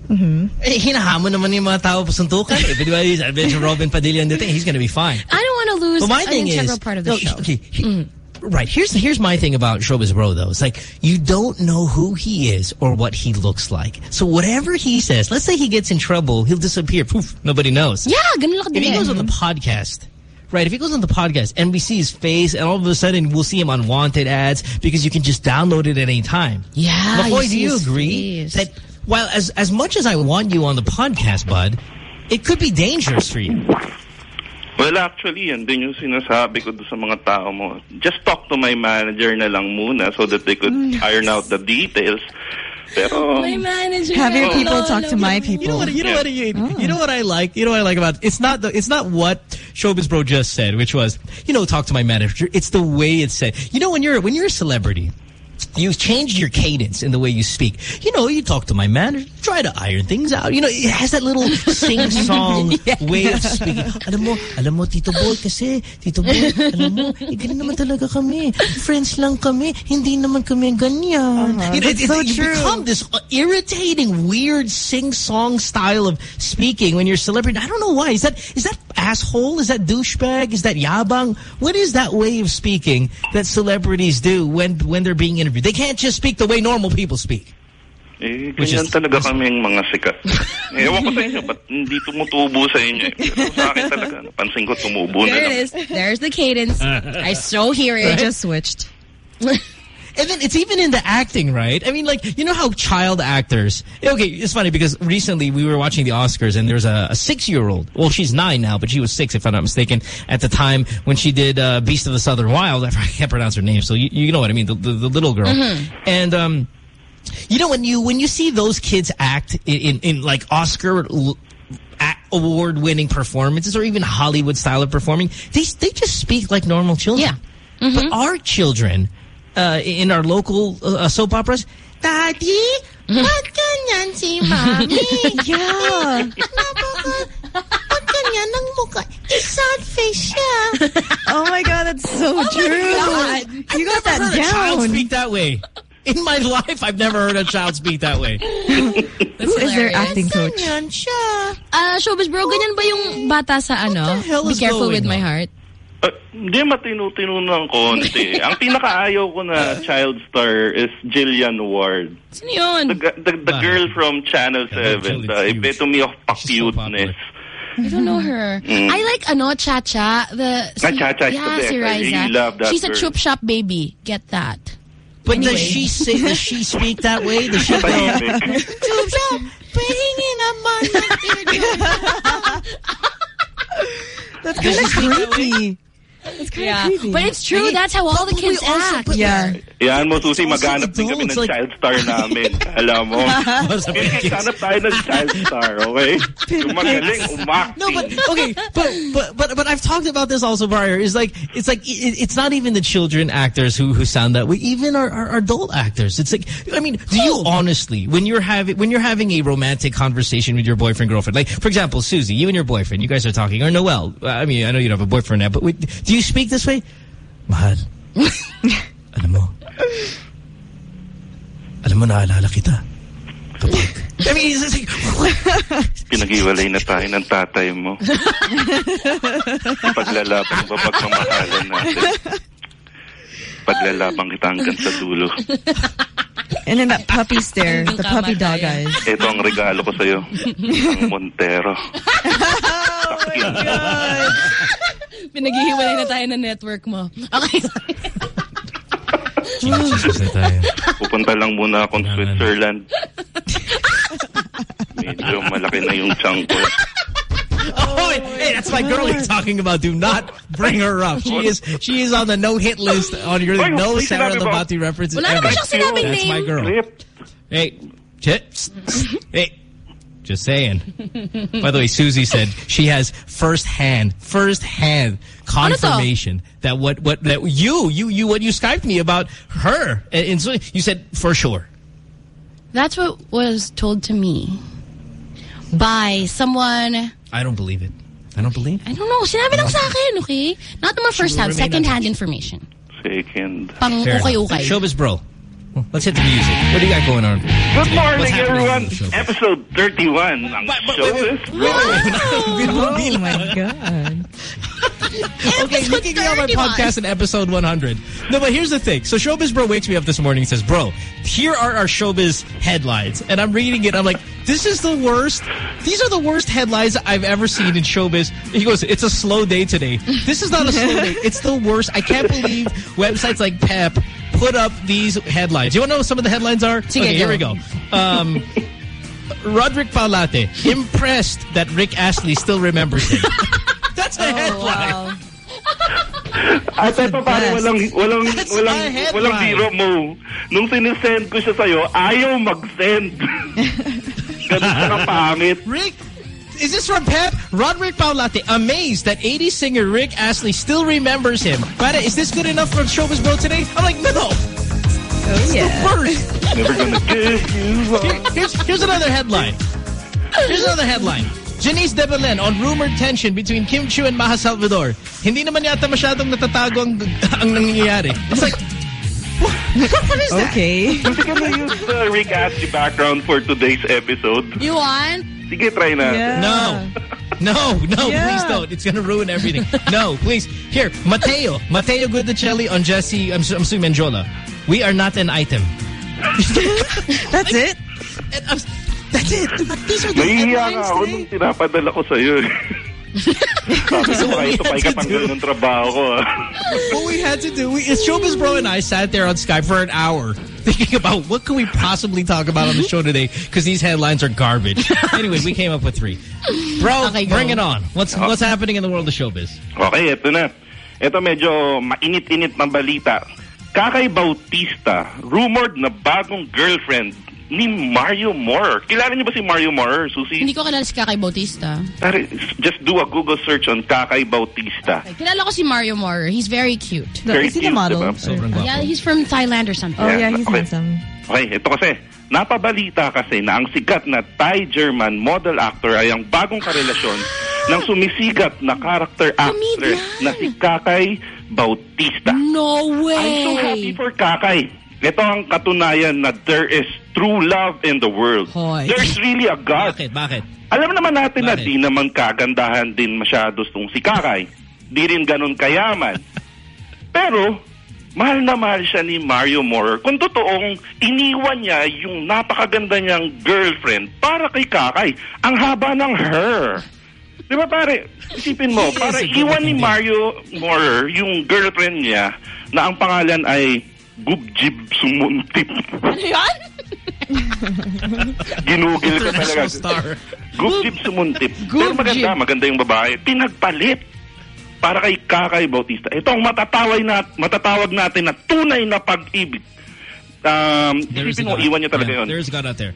Mhm.
Eh, hinahamon naman yung mga tao pasuntukan. Eh, di ba, sabi si Robin Padilla and he's gonna be fine.
I don't want to lose
But my
an
thing
integral
is,
part of the
no,
show.
okay, he- right. Here's here's my thing about Showbiz Bro though. It's like you don't know who he is or what he looks like. So whatever he says, let's say he gets in trouble, he'll disappear. Poof, nobody knows.
Yeah,
If he goes on the podcast, right? If he goes on the podcast and we see his face, and all of a sudden we'll see him on wanted ads because you can just download it at any time.
Yeah,
Makoy,
you
do you agree
face.
that while as as much as I want you on the podcast, bud, it could be dangerous for you.
Well, actually, yan din yung sinasabi ko doon sa mga tao mo. Just talk to my manager na lang muna so that they could mm. iron out the details. Pero,
My manager.
Have your
Oh.
people talk to my people.
You know what? You know what? You, you oh. know what I like. You know what I like about it's not the it's not what Showbiz Bro just said, which was you know talk to my manager. It's the way it's said. You know when you're when you're a celebrity. You changed your cadence in the way you speak. You know, you talk to my manager, try to iron things out. You know, it has that little sing-song way of speaking. Alam mo, alam mo, Tito Boy, kasi, Tito Boy, alam mo, eh, ganun naman talaga kami. Friends lang kami, hindi naman kami ganyan.
Uh-huh.
You know,
That's
it-
so
you
true.
become this uh, irritating, weird sing-song style of speaking when you're a celebrity. I don't know why. Is that is that asshole? Is that douchebag? Is that yabang? What is that way of speaking that celebrities do when when they're being interviewed? They can't just speak the way normal people speak.
eh,
Which
ganyan
is-
talaga kaming mga sikat. eh, ewan ko sa inyo, ba't hindi tumutubo sa inyo. Pero sa akin talaga, napansin ko tumubo na
There it is. There's the cadence. I so hear it.
It just switched.
And then it's even in the acting, right? I mean, like, you know how child actors... Okay, it's funny because recently we were watching the Oscars and there's a, a six-year-old. Well, she's nine now, but she was six, if I'm not mistaken, at the time when she did uh, Beast of the Southern Wild. I can't pronounce her name, so you, you know what I mean, the, the, the little girl.
Mhm.
And... um you know when you when you see those kids act in in, in like Oscar award-winning performances or even Hollywood style of performing, they they just speak like normal children. Yeah. But our children uh, in our local uh, soap operas, Daddy, ba't ganyan si Mommy?
Yeah.
Napaka, ba't ganyan ang mukha? Sad face siya.
Oh my god, that's so
Oh
true.
my God.
You got that
heard a child speak that way. In my life, I've never heard a child speak that way.
Who is their acting coach?
Ganyan siya.
Ah, showbiz bro, ganyan ba yung bata sa ano?
hell
Be careful
going
with my
on?
Heart.
Uh, Hindi, matinu-tinu ng konti. Ang pinakaayaw ko na child star is Jillian Ward.
Sino yun?
The, gu- the, the girl from Channel 7, the epitome of cuteness.
I don't know her.
Mm.
I like ano, Chacha. The
Ah, Cha-Cha is the
yeah,
best.
si
I really
Riza.
love that
She's a
girl.
troop shop baby. Get that.
But
Anyway.
does she say, does she speak that way? Does she go, troop shop, pahingi naman ng
That's
Does
kind
she
of
speak
creepy. That's kind
Yeah.
of creepy.
But it's true. That's how all the kids act.
Yeah.
Yan mo, Susi, maghanap din kami ng
adults, like-
child star namin. Alam mo. Kaya hanap tayo ng child star, okay? Yung magaling, umakti.
No, but okay, but but but but I've talked about this also prior. Is like it's like it, it's not even the children actors who who sound that way. Even our, our adult actors. It's like I mean, do you honestly when you're having when you're having a romantic conversation with your boyfriend girlfriend, like for example, Susie, you and your boyfriend, you guys are talking, or Noel. I mean, I know you don't have a boyfriend now, but wait, do you speak this way? Mahal, alam mo, alam mo naalala kita. Kapag I mean, it's like,
Pinag-iwalay na tayo ng tatay mo. Paglalaban ba pagmamahalan natin? Paglalaban kita hanggang sa dulo.
And then that puppy stare, the puppy dog eyes.
Ito ang regalo ko sa'yo. Ang Montero.
Oh Pinaghihiwalay na tayo ng network mo. Okay.
Pupunta lang muna akong Switzerland. Medyo malaki na yung chunk ko.
Oh, hey, that's my girl you're talking about. Do not bring her up. She is she is on the no hit list on your
Wait,
no Sarah
sinabi ba?
Labati references
Wala
ever.
naman siyang sinabing
That's my
name.
girl. Hey, chips. hey, just saying. By the way, Susie said she has first hand, first hand confirmation that what what that you you you what you skyped me about her and, and so you said for sure.
That's what was told to me by someone.
I don't believe it. I don't believe. It.
I don't know. Sinabi lang sa akin, okay? Not naman first hand,
will
second hand information.
Second.
Pang
Fair enough.
ukay-ukay.
Showbiz bro. Let's hit the music. What do you got going on?
Good morning, everyone.
in the show?
Episode 31 ng Showbiz Bro.
Oh my god.
okay, you can get on my podcast in episode 100. No, but here's the thing. So Showbiz Bro wakes me up this morning and says, bro, here are our Showbiz headlines. And I'm reading it. I'm like, this is the worst. These are the worst headlines I've ever seen in Showbiz. He goes, it's a slow day today. This is not a slow day. It's the worst. I can't believe websites like Pep put up these headlines. You want to know what some of the headlines are?
Sige,
okay, here we go. Um, Roderick Paulate, impressed that Rick Astley still remembers him. That's a headline.
At ito parang walang, walang,
That's
walang,
my
walang biro mo. Nung sinisend ko siya sa'yo, ayaw mag-send. Ganun ka kapangit.
Rick, is this from Pep? Roderick Paulate, amazed that 80s singer Rick Astley still remembers him. But is this good enough for Showbiz Bro today? I'm like, no.
Oh yeah.
First,
Never gonna give you
here- here's, here's another headline. Here's another headline. Janice De Belen on rumored tension between Kim Chiu and Maja Salvador. Hindi naman yata masyadong natatago ang, ang nangyayari. It's like, what, what is that?
Okay.
Kasi gonna use the Rick Astley background for today's episode.
You want?
Sige, try na.
Yeah.
No. No, no,
Yeah.
please don't. It's going to ruin everything. No, please. Here, Matteo. Matteo Guidicelli on Jessy, I'm, I'm assuming Mendiola. We are not an item.
That's it?
And I'm, that's it. These are the
Nahihiya nga
headlines
ako
today.
nung pinapadala ko sa'yo. Eh. Sabi ko, kahit tupay ka pang ganun trabaho ko. ah.
what we had to do, we, Showbiz Bro and I sat there on Skype for an hour thinking about what can we possibly talk about on the show today because these headlines are garbage. anyway, we came up with three. Bro,
Okay, go.
bring it on. What's what's happening in the world of showbiz?
Okay, eto na. Ito medyo mainit-init ng balita. Kakay Bautista, rumored na bagong girlfriend ni Mario Morer. Kilala niyo ba si Mario Morer, Susi?
Hindi ko kilala si Kakay Bautista.
Pare, just do a Google search on Kakay Bautista.
Kilala ko si Mario Morer. He's very cute.
Very cute, diba?
Yeah, he's from Thailand or something.
Oh, yeah, he's
okay.
handsome.
Okay, ito kasi. Napabalita kasi na ang sikat na Thai-German model actor ay ang bagong karelasyon ng sumisigat na character actress na si Kakay Bautista.
No way!
I'm so happy for Kakay. Ito ang katunayan na there is true love in the world. There's really a God.
Bakit? Bakit?
Alam naman natin na di naman kagandahan din masyado tong si Kakay. Di rin ganun kayaman. Pero, mahal na mahal siya ni Mario Morer. Kung totoong iniwan niya yung napakaganda niyang girlfriend para kay Kakay. Ang haba ng her. Di ba pare, isipin mo, para iwan ni Mario Morer yung girlfriend niya na ang pangalan ay Gubjib Sumuntip.
Ano yan?
Ginugil ka talaga. Gubjib Sumuntip. Pero maganda, maganda yung babae. Pinagpalit para kay Kakay Bautista. Ito ang matatawag, na, matatawag natin na tunay na pag-ibig. Um, isipin mo, iwan niya talaga
Yeah,
yun.
There is a God out there.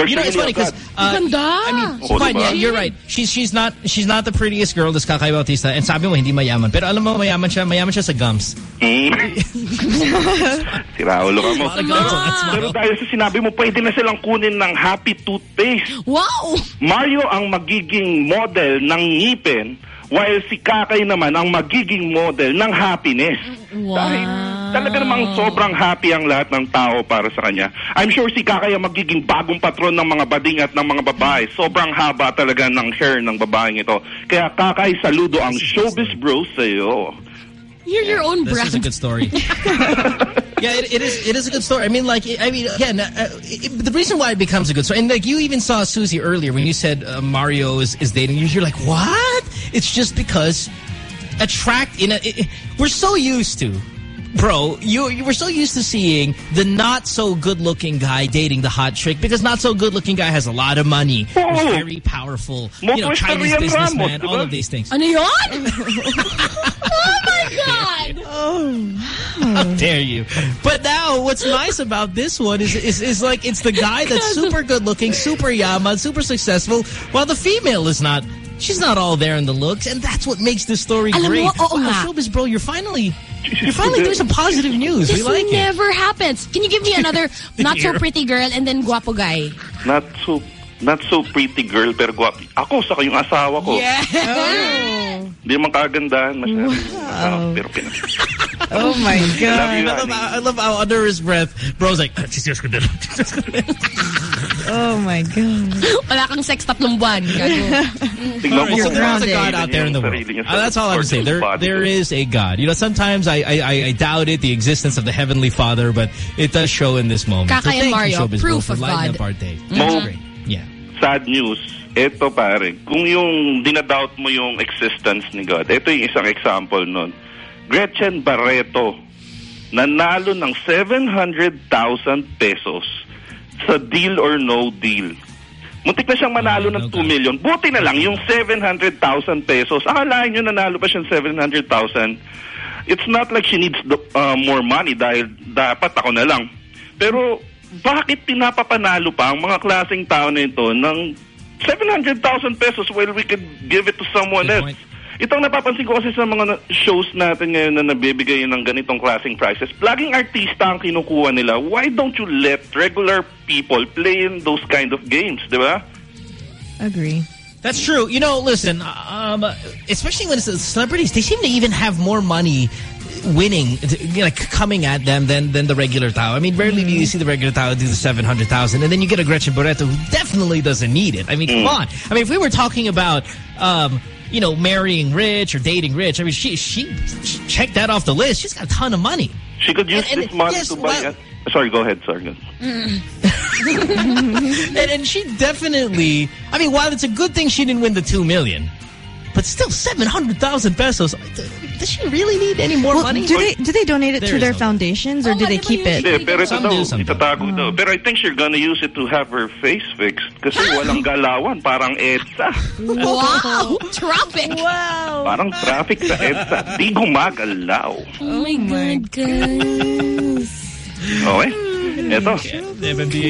There's
you know, it's funny because
God.
Ganda!
I mean,
Oh,
fine,
diba?
yeah, you're right. She's she's not she's not the prettiest girl, this Kakay Bautista, and sabi mo hindi mayaman. Pero alam mo mayaman siya, mayaman siya sa gums.
Mm. Siraulo ka mo.
Gets mo.
Pero dahil sa sinabi mo, pwede na silang kunin ng happy toothpaste.
Wow!
Mario ang magiging model ng ngipin, while si Kakay naman ang magiging model ng happiness. Dahil talaga namang sobrang happy ang lahat ng tao para sa kanya. I'm sure si Kakay ang magiging bagong patron ng mga bading at ng mga babae. Sobrang haba talaga ng hair ng babaeng ito. Kaya Kakay, saludo ang showbiz bros sa'yo.
You're your own
This is a good story. yeah, it, it is. It is a good story. I mean, like, I mean, again, uh, it, the reason why it becomes a good story, and like you even saw Susie earlier when you said uh, Mario is, is dating you, you're like, what? It's just because attract in a. It, we're so used to. Bro, you, you were so used to seeing the not so good looking guy dating the hot chick because not so good looking guy has a lot of money, is very powerful, you know, Chinese businessman, all of these things.
Ano yun? oh my God!
How dare you? But now, what's nice about this one is, is is like it's the guy that's super good looking, super yaman, super successful, while the female is not. She's not all there in the looks, and that's what makes this story
Alam
great.
mo, oo
wow,
nga.
showbiz, bro, you're finally you're finally doing some positive news.
This
we like it.
never happens. Can you give me another not so pretty girl and then guapo guy?
Not so not so pretty girl pero guwapi. Ako sa yung asawa ko. Hindi man kagandahan masyado. Ah, pero pinas.
Oh my
Love you,
I love, how, I love how under his breath, bro's like, "Ah, "She's just good." She's just good."
Oh my god.
Wala kang sex tatlong buwan.
Tignan mo kung
there's a. God out there in the world. Uh, that's all I would say. There,
body
there
ko.
is a God. You know, sometimes I, I, I- I doubt it, the existence of the Heavenly Father, but it does show in this moment.
Kakay
so
and
thank
Mario,
you, Showbiz Bro,
proof
for
of
lighting
God.
up our day.
Mo,
That's great. Yeah.
sad news. Ito pare, kung yung dinadoubt mo yung existence ni God, ito yung isang example nun. Gretchen Barreto, nanalo ng 700,000 pesos sa deal or no deal. Muntik na siyang manalo
Oh,
ng
no
2 million. Buti na lang yung 700,000 pesos. Akalain nyo nanalo pa siyang 700,000. It's not like she needs the, uh, more money dahil dapat ako na lang. Pero bakit pinapapanalo pa ang mga klaseng tao na ito ng 700,000 pesos while we could give it to someone
Good
else?
point.
Ito ang napapansin ko kasi sa mga na- shows natin ngayon na nabibigay ng ganitong klaseng prices. Laging artista ang kinukuha nila. Why don't you let regular people play in those kind of games, di ba?
Agree.
That's true. You know, listen, um, especially when it's the celebrities, they seem to even have more money winning, you know, like coming at them than than the regular Tao. I mean, rarely do you see the regular Tao do the 700,000 and then you get a Gretchen Barreto who definitely doesn't need it. I mean, come on. I mean, if we were talking about, um, you know, marrying rich or dating rich, I mean, she, she, checked that off the list. She's got a ton of money.
She could use
And- and
this money
yes,
to buy...
well-
sorry, go ahead, sorry.
and, and she definitely, I mean, while it's a good thing she didn't win the two million, But still, 700,000 pesos. Does she really need any more
Well,
money?
do they do they donate it
There
to their
a-
foundations or oh, do they keep it?
Hindi, pero ito
Some
daw,
do, some
daw. Pero I think she's gonna use it to have her face fixed. Kasi walang galawan, parang EDSA.
Wow! Traffic!
Wow!
Parang traffic sa EDSA. Di gumagalaw.
Oh my oh God, guys.
Okay? Ito.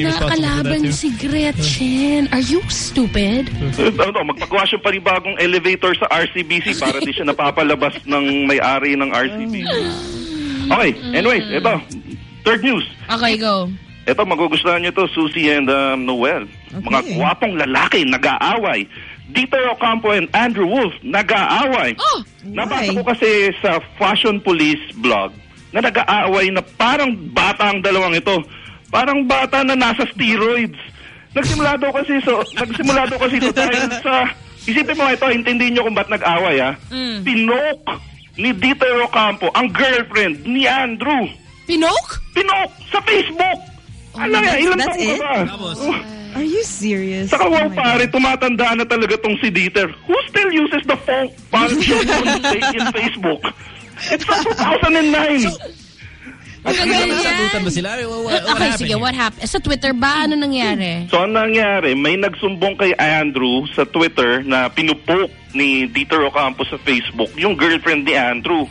Nakakalaban si Gretchen. Are you stupid?
Ano, magpagawa siya panibagong elevator sa RCBC para di siya napapalabas ng may-ari ng RCBC. Okay, anyways, ito. Third news.
Okay, go.
Ito, magugustuhan niyo to, Susie and um, Noel. Mga gwapong lalaki, nag-aaway. Dieter Ocampo and Andrew Wolf, nag-aaway.
Oh!
Nabasa ko kasi sa Fashion Police blog na nag-aaway na parang bata ang dalawang ito. Parang bata na nasa steroids. Nagsimula daw kasi so, nagsimula daw kasi ito dahil sa isipin mo ito, intindihin niyo kung ba't nag-away ha.
Mm.
Pinok ni Dieter Ocampo ang girlfriend ni Andrew.
Pinok?
Pinok sa Facebook. Ano yan? Ilan taon ka ba? Oh.
Are you serious?
Saka wow,
Oh
pare, tumatanda na talaga tong si Dieter. Who still uses the phone function on in Facebook? It's from 2009.
Sagutan ba sila? What, what
Okay,
happened
sige, what happened? Sa Twitter ba? Ano nangyari?
So, ang nangyari, may nagsumbong kay Andrew sa Twitter na pinupok ni Dieter Ocampo sa Facebook yung girlfriend ni Andrew.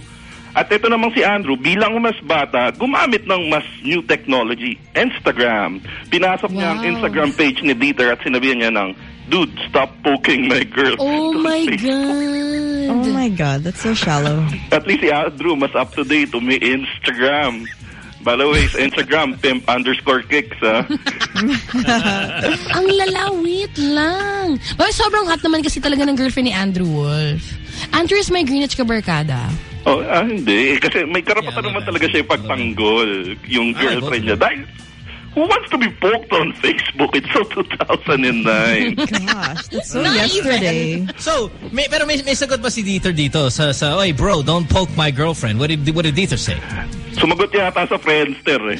At ito namang si Andrew, bilang mas bata, gumamit ng mas new technology, Instagram. Pinasok niya ang
Wow.
Instagram page ni Dieter at sinabihan niya ng, Dude, stop poking my girl.
Oh my
Oh
God.
my god, that's so shallow.
At least si Andrew, mas up to date, umi Instagram. By the way, Instagram, pimp underscore kicks, ha?
Ang lalawit lang. Bakit sobrang hot naman kasi talaga ng girlfriend ni Andrew Wolf. Andrew is my Greenwich kabarkada.
Oh, ah, hindi. Kasi may karapatan naman talaga siya ipagtanggol yung girlfriend niya. Dahil, who wants to be poked on Facebook? It's so 2009.
Gosh, that's so
Not
yesterday.
So, may, pero may, may sagot ba si Diether dito sa, sa, Oy, bro, don't poke my girlfriend. What did, what did Diether say?
Sumagot yata sa Friendster, eh.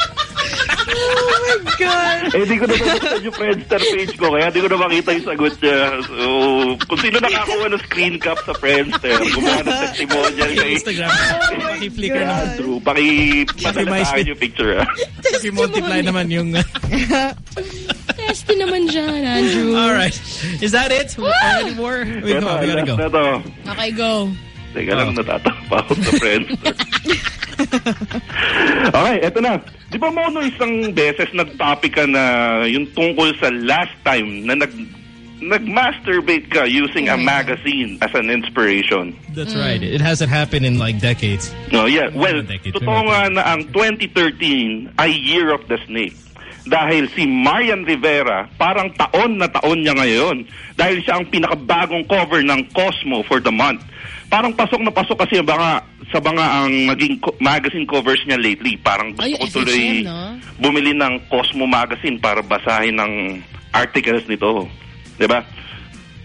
Oh my god.
eh, di ko na mabuksan yung Friendster page ko, kaya di ko na makita yung sagot niya. So, kung sino nakakuha ng screen cap sa Friendster, gumawa ng testimonial kay
Instagram. Paki-flicker
kay
naman.
Andrew. Paki, padala
Paki-MySpace.
sa akin yung picture, ah.
Paki-multiply naman yung...
Testy naman dyan, Andrew.
All right. Is that it? Any more? Wait, come on, we gotta go.
Okay, go.
Teka lang, natatawa ako sa Friendster. Okay, eto na. Di ba mo no isang beses nag-topic ka na yung tungkol sa last time na nag nag-masturbate ka using a magazine as an inspiration?
That's right. It hasn't happened in like decades.
No, yeah. Well,
Decade,
totoo nga na ang 2013 ay Year of the Snake. Dahil si Marian Rivera, parang taon na taon niya ngayon. Dahil siya ang pinakabagong cover ng Cosmo for the month. Parang pasok na pasok kasi mga, sa mga ang maging co- magazine covers niya lately. Parang gusto
Ay,
ko
FHM,
tuloy
no?
bumili ng Cosmo magazine para basahin ng articles nito. 'Di ba?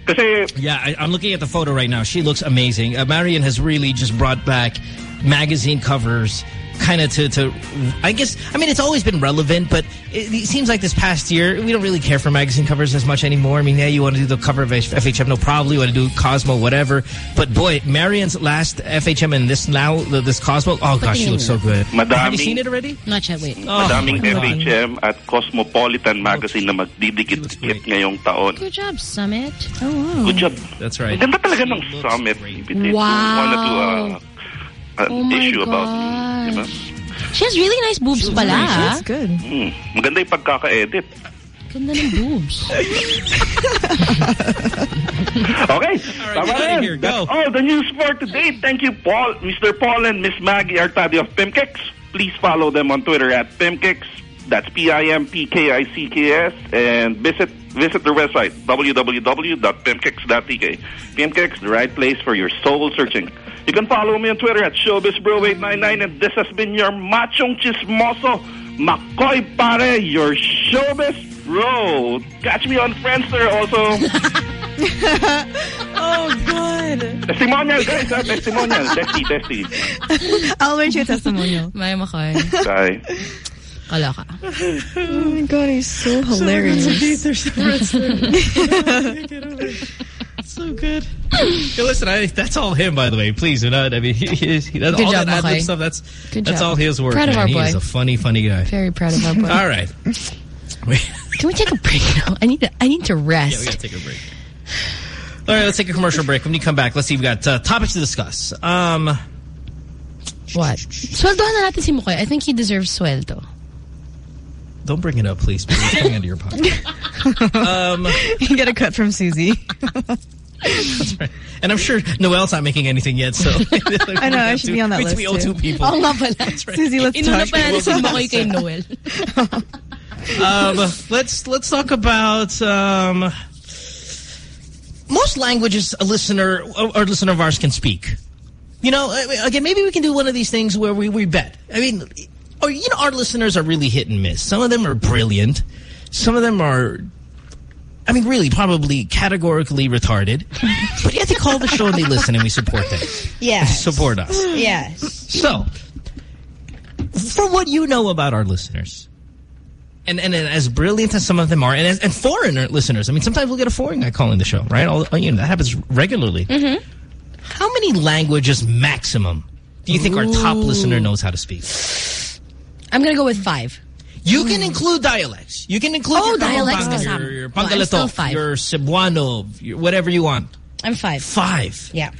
Kasi
Yeah, I, I'm looking at the photo right now. She looks amazing. Uh, Marion has really just brought back magazine covers kind of to, to, I guess, I mean, it's always been relevant, but it, it seems like this past year, we don't really care for magazine covers as much anymore. I mean, yeah, you want to do the cover of FHM, no problem. You want to do Cosmo, whatever. But boy, Marian's last FHM and this now, this Cosmo, oh gosh, she looks so good. Have you seen it already?
Not yet, wait.
Oh,
madaming. FHM at Cosmopolitan magazine na magdidikit-dikit ngayong taon.
Good job, Summit.
Oh wow.
Good job.
That's right.
Ang ganda talaga ng summit. If it is
Wow.
wanna do a, an
Oh my
issue about me.
God. She has really nice boobs pala. ah.
That's good.
Hmm. Maganda yung pagkaka-edit.
Ganda ng boobs.
Okay.
All right,
Tama
get out
yan.
of here. Go.
That's all the news for today. Thank you, Paul, Mr. Paul and Miss Maggie Artadi of Pimpkicks. Please follow them on Twitter at Pimpkicks. That's P-I-M-P-K-I-C-K-S. And visit visit their website, www.pimpkicks.tk. Pimpkicks, the right place for your soul searching. You can follow me on Twitter at ShowbizBro899. And this has been your machong chismoso, Makoy Pare, your Showbiz Bro. Catch me on Friendster also.
Oh god.
Testimonial, guys, ha? Testimonial. Testy, testy.
I'll wait your testimonial.
May makoy.
Bye.
Kaloka.
Oh my god, he's so hilarious.
so good. Hey, listen, I, that's all him, by the way. Please do not. I mean, he, he, he, that,
Good
all
job,
that ad-lib stuff, that's,
Good
that's
job.
all his work.
Proud of our
He
boy.
is a funny, funny guy.
Very proud of our boy.
All right.
Can we take a break now? I need to, I need to rest.
Yeah,
rest.
we gotta take a break. All right, let's take a commercial break. When you come back, let's see. We've got uh, topics to discuss. Um,
What? Sweldohan na natin si Makoy. I think he deserves sweldo.
Don't bring it up, please. because It's coming into your pocket. um,
you get a cut from Susie.
that's right. And I'm sure Noel's not making anything yet, so
I know, I should be on that list
we owe two people.
Oo nga pala.
That's right.
Susie, let's
Inuna
talk.
pa natin si Makoy kay Noel.
um, let's let's talk about um, most languages a listener or a listener of ours can speak. You know, again, maybe we can do one of these things where we, we bet. I mean, or you know, our listeners are really hit and miss. Some of them are brilliant. Some of them are, I mean, really, probably categorically retarded. but yet they call the show and they listen and we support them.
Yes.
Support us.
Yes.
So, for what you know about our listeners, and, and, and as brilliant as some of them are, and, as, and foreigner listeners, I mean, sometimes we'll get a foreign guy calling the show, right? All, you know, that happens regularly.
Mm-hmm.
How many languages maximum do you think our top listener knows how to speak?
I'm going to go with five.
You can include dialects. You can include
Oh,
your
dialects
Kapampangan, your, your
No, I'm
Pangalatok,
five.
your Cebuano, your whatever you want.
I'm five.
Five.
Yeah.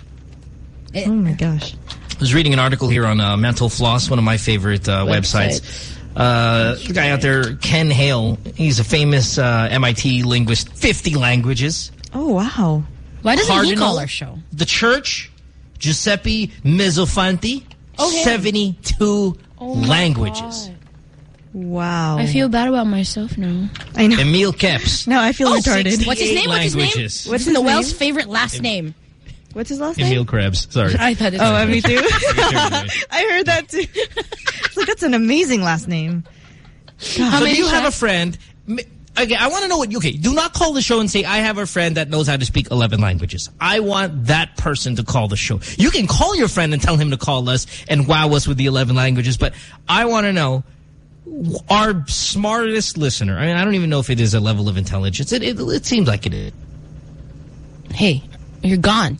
Oh my gosh.
I was reading an article here on uh, Mental Floss, one of my favorite uh, websites. Uh, the guy out there, Ken Hale, he's a famous uh, MIT linguist, 50 languages.
Oh wow.
Why doesn't he call our show?
The Church, Giuseppe Mezzofanti,
him.
72
Oh my
languages.
Wow.
I feel bad about myself now.
I know.
Emil Keps.
No, I feel
Oh,
retarded.
What's his name? What's his name?
languages.
What's
It's
his
Noel's
name?
favorite last name.
What's his last name?
Emil Krebs. Sorry.
I thought it
Oh,
was
uh, me too. I heard that too. It's like that's an amazing last name.
How
so
many
do you have a friend? M- Okay, I want to know what. You okay, do not call the show and say I have a friend that knows how to speak eleven languages. I want that person to call the show. You can call your friend and tell him to call us and wow us with the eleven languages, but I want to know our smartest listener. I mean, I don't even know if it is a level of intelligence. It it, it seems like it is.
Hey, you're gone.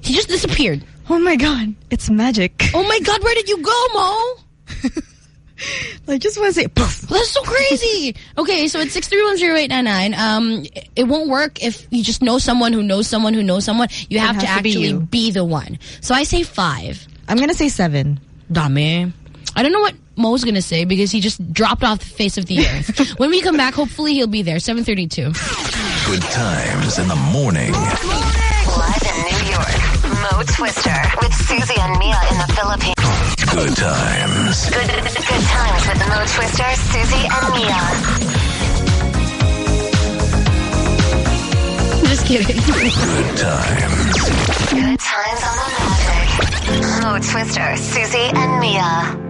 He just disappeared.
Oh my god, it's magic.
Oh my God, where did you go, Mo?
I just want to say poof.
That's so crazy. okay, so it's 6310899. Um, it won't work if you just know someone who knows someone who knows someone. You have to
to
actually
you.
be the one. So I say five.
I'm gonna say seven.
Dame. I don't know what Mo's gonna say because he just dropped off the face of the earth. when we come back, hopefully he'll be there. 732.
Good times in the morning.
Mo Twister with Susie and Mia in the Philippines.
Good times.
Good, good times with Mo Twister, Susie, and Mia.
Just kidding.
Good times.
Good times on the Magic. Mo Twister, Susie, and Mia.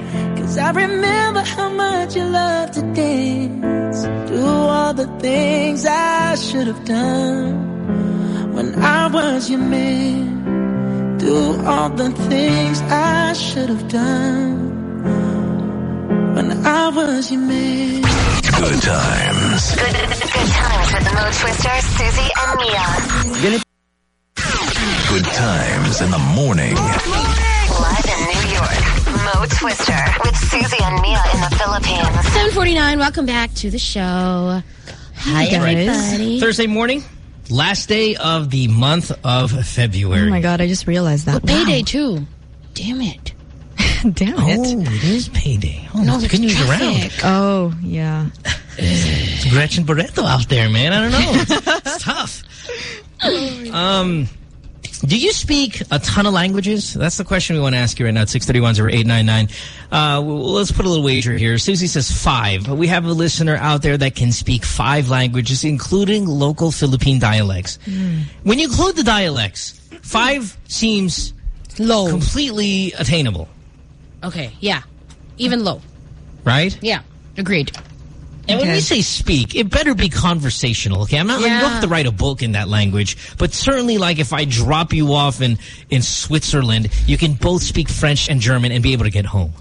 Cause I remember how much you love to dance. Do all the things I should have done when I was your man. Do all the things I should have done when I was your man.
Good times.
Good, good times with Mo Twister, Susie, and Mia.
Good times in the morning.
Mo Twister with Susie and Mia in the Philippines.
749, welcome back to the show. Hi, everybody.
Thursday morning, last day of the month of February.
Oh my god, I just realized that.
Payday, too. Damn it.
Damn
Oh,
it.
it is payday. Oh,
No,
no,
there's
good news around.
Oh, yeah.
It's Gretchen Barreto out there, man. I don't know. It's, it's tough. Um, do you speak a ton of languages? That's the question we want to ask you right now at 631-0899. Uh, let's put a little wager here. Susie says five. But we have a listener out there that can speak five languages, including local Philippine dialects. When you include the dialects, five seems
low,
completely attainable,
Okay, yeah. Even low.
right?
Yeah, agreed.
And when we say speak, it better be conversational, okay? I'm not, you don't have to write a book in that language, but certainly like if I drop you off in, in Switzerland, you can both speak French and German and be able to get home.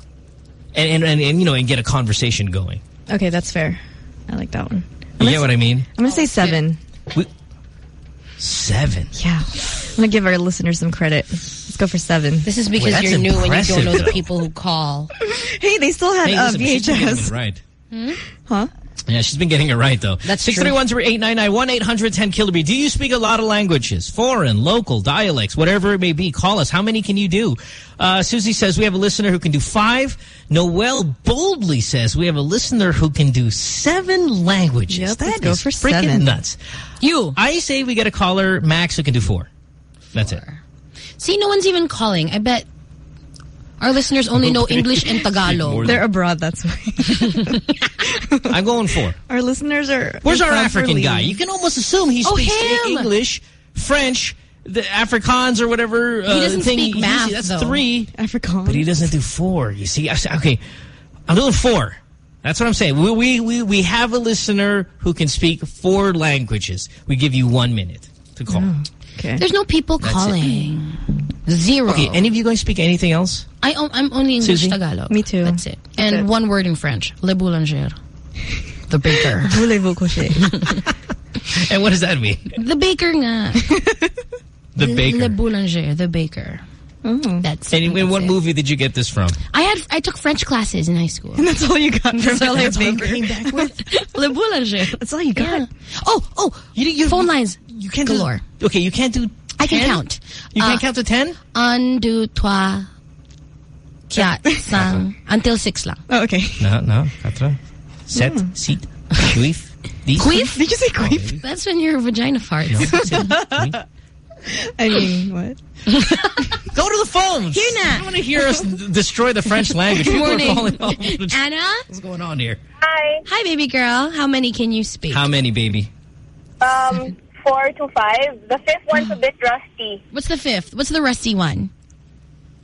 And, and, and, and you know, and get a conversation going.
Okay, that's fair. I like that one.
You get what I mean?
I'm gonna say seven.
We, Seven?
Yeah. I'm gonna give our listeners some credit. Let's go for seven.
This is because you're new and you don't know the people who call.
Hey, they still had
Hey,
uh,
listen, she's been getting
VHS.
right.
Hmm?
Huh?
Yeah, she's been getting it right, though.
That's
Six three one zero eight nine nine one eight hundred ten kilometer. Do you speak a lot of languages? Foreign, local, dialects, whatever it may be. Call us. How many can you do? Uh, Susie says we have a listener who can do five. Noel boldly says we have a listener who can do seven languages.
Yep,
That
let's go
is
for
freaking
seven.
nuts.
You.
I say we get a caller, Max, who can do four. That's it.
See, no one's even calling. I bet our listeners only know English and Tagalog.
They're abroad, that's why.
I'm going for.
Our listeners are.
Where's our African
leave.
guy? You can almost assume he
Oh,
speaks
him!
English, French, the Afrikaans or whatever uh,
He doesn't
thing.
speak
he-
math,
That's
though.
three.
Afrikaans.
But he doesn't do four. You see, okay, I'm doing four. That's what I'm saying. We, we, we, we have a listener who can speak four languages. We give you one minute to call.
Okay.
There's no people
That's it.
Calling. Zero.
Okay, any of you going to speak anything else?
I, I'm only English
Susie?
Tagalog.
Me too.
That's it. And
it.
one word in French. Le boulanger. The baker.
Voulez-vous coucher?
And what does that mean?
the baker nga.
The baker.
Le boulanger. The baker.
Oh.
That's it.
And in
that's
what
it.
movie did you get this from?
I had I took French classes in high school.
And that's all you got from
That's all I came
baker.
back with. Le boulanger.
That's all you got.
Yeah. Oh, oh.
You, you,
phone lines.
You can't
galore.
Do, okay, you can't do.
I can
10?
count.
You can't
Uh,
count to ten.
Un, deux, trois, quatre, cinq, until six lang.
Oh, okay.
No, no. Quatre, sept,
Hmm.
sit, huit, dix.
Queef?
Did you say queef?
That's when your vagina farts.
No, seven,
I mean, what?
Go to the phones.
Here na.
I don't want to hear us destroy the French language.
Good morning.
calling off.
Anna?
What's going on here?
Hi.
Hi, baby girl. How many can you speak?
How many, baby?
Um, four to five. The fifth one's a bit rusty.
What's the fifth? What's the rusty one?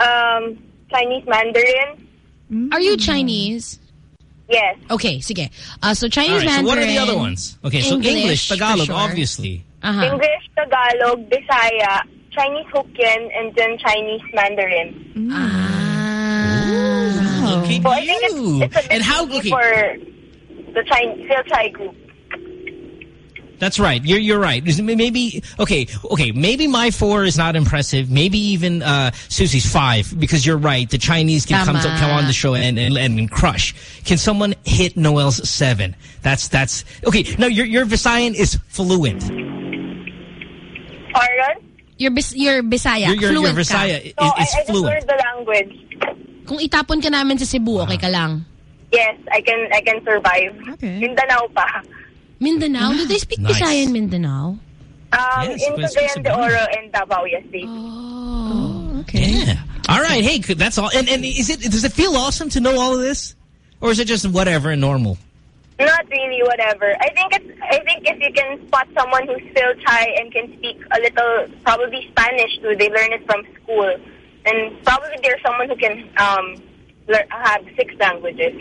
Um, Chinese Mandarin.
Are you Chinese?
Yes.
Okay, sige. Uh, so Chinese
All right, so
Mandarin.
what are the other ones? Okay, so English,
for
Tagalog,
sure.
obviously.
Uh-huh.
English, Tagalog, Bisaya, Chinese Hokkien, and then Chinese Mandarin.
Ah.
Look at
So I think it's, it's a bit
and how?
easy
Okay,
for the Chinese Phil Chai group.
That's right. You're you're right. Maybe okay, okay. Maybe my four is not impressive. Maybe even uh, Susie's five because you're right. The Chinese can come to, come on the show and, and and crush. Can someone hit Noel's seven? That's that's okay. No, your your Visayan is fluent.
Pardon?
Your, bis your Bisaya.
Your your, your
fluent ka.
Visaya is,
So I,
is
I just
fluent.
learned the language.
Kung itapon ka namin sa Cebu, okay ka lang.
Yes, I can I can survive.
Okay.
Mindanao pa.
Mindanao? Do they speak
Nice.
Bisaya in Mindanao?
Um,
Yes,
in
but
Cagayan de Oro and Davao, yes, they
Oh.
Okay.
Yeah. All right. Hey, that's all. And and is it does it feel awesome to know all of this, or is it just whatever and normal?
Not really, whatever. I think it's. I think if you can spot someone who's still Chai and can speak a little, probably Spanish too. They learn it from school, and probably there's someone who can um learn have six languages.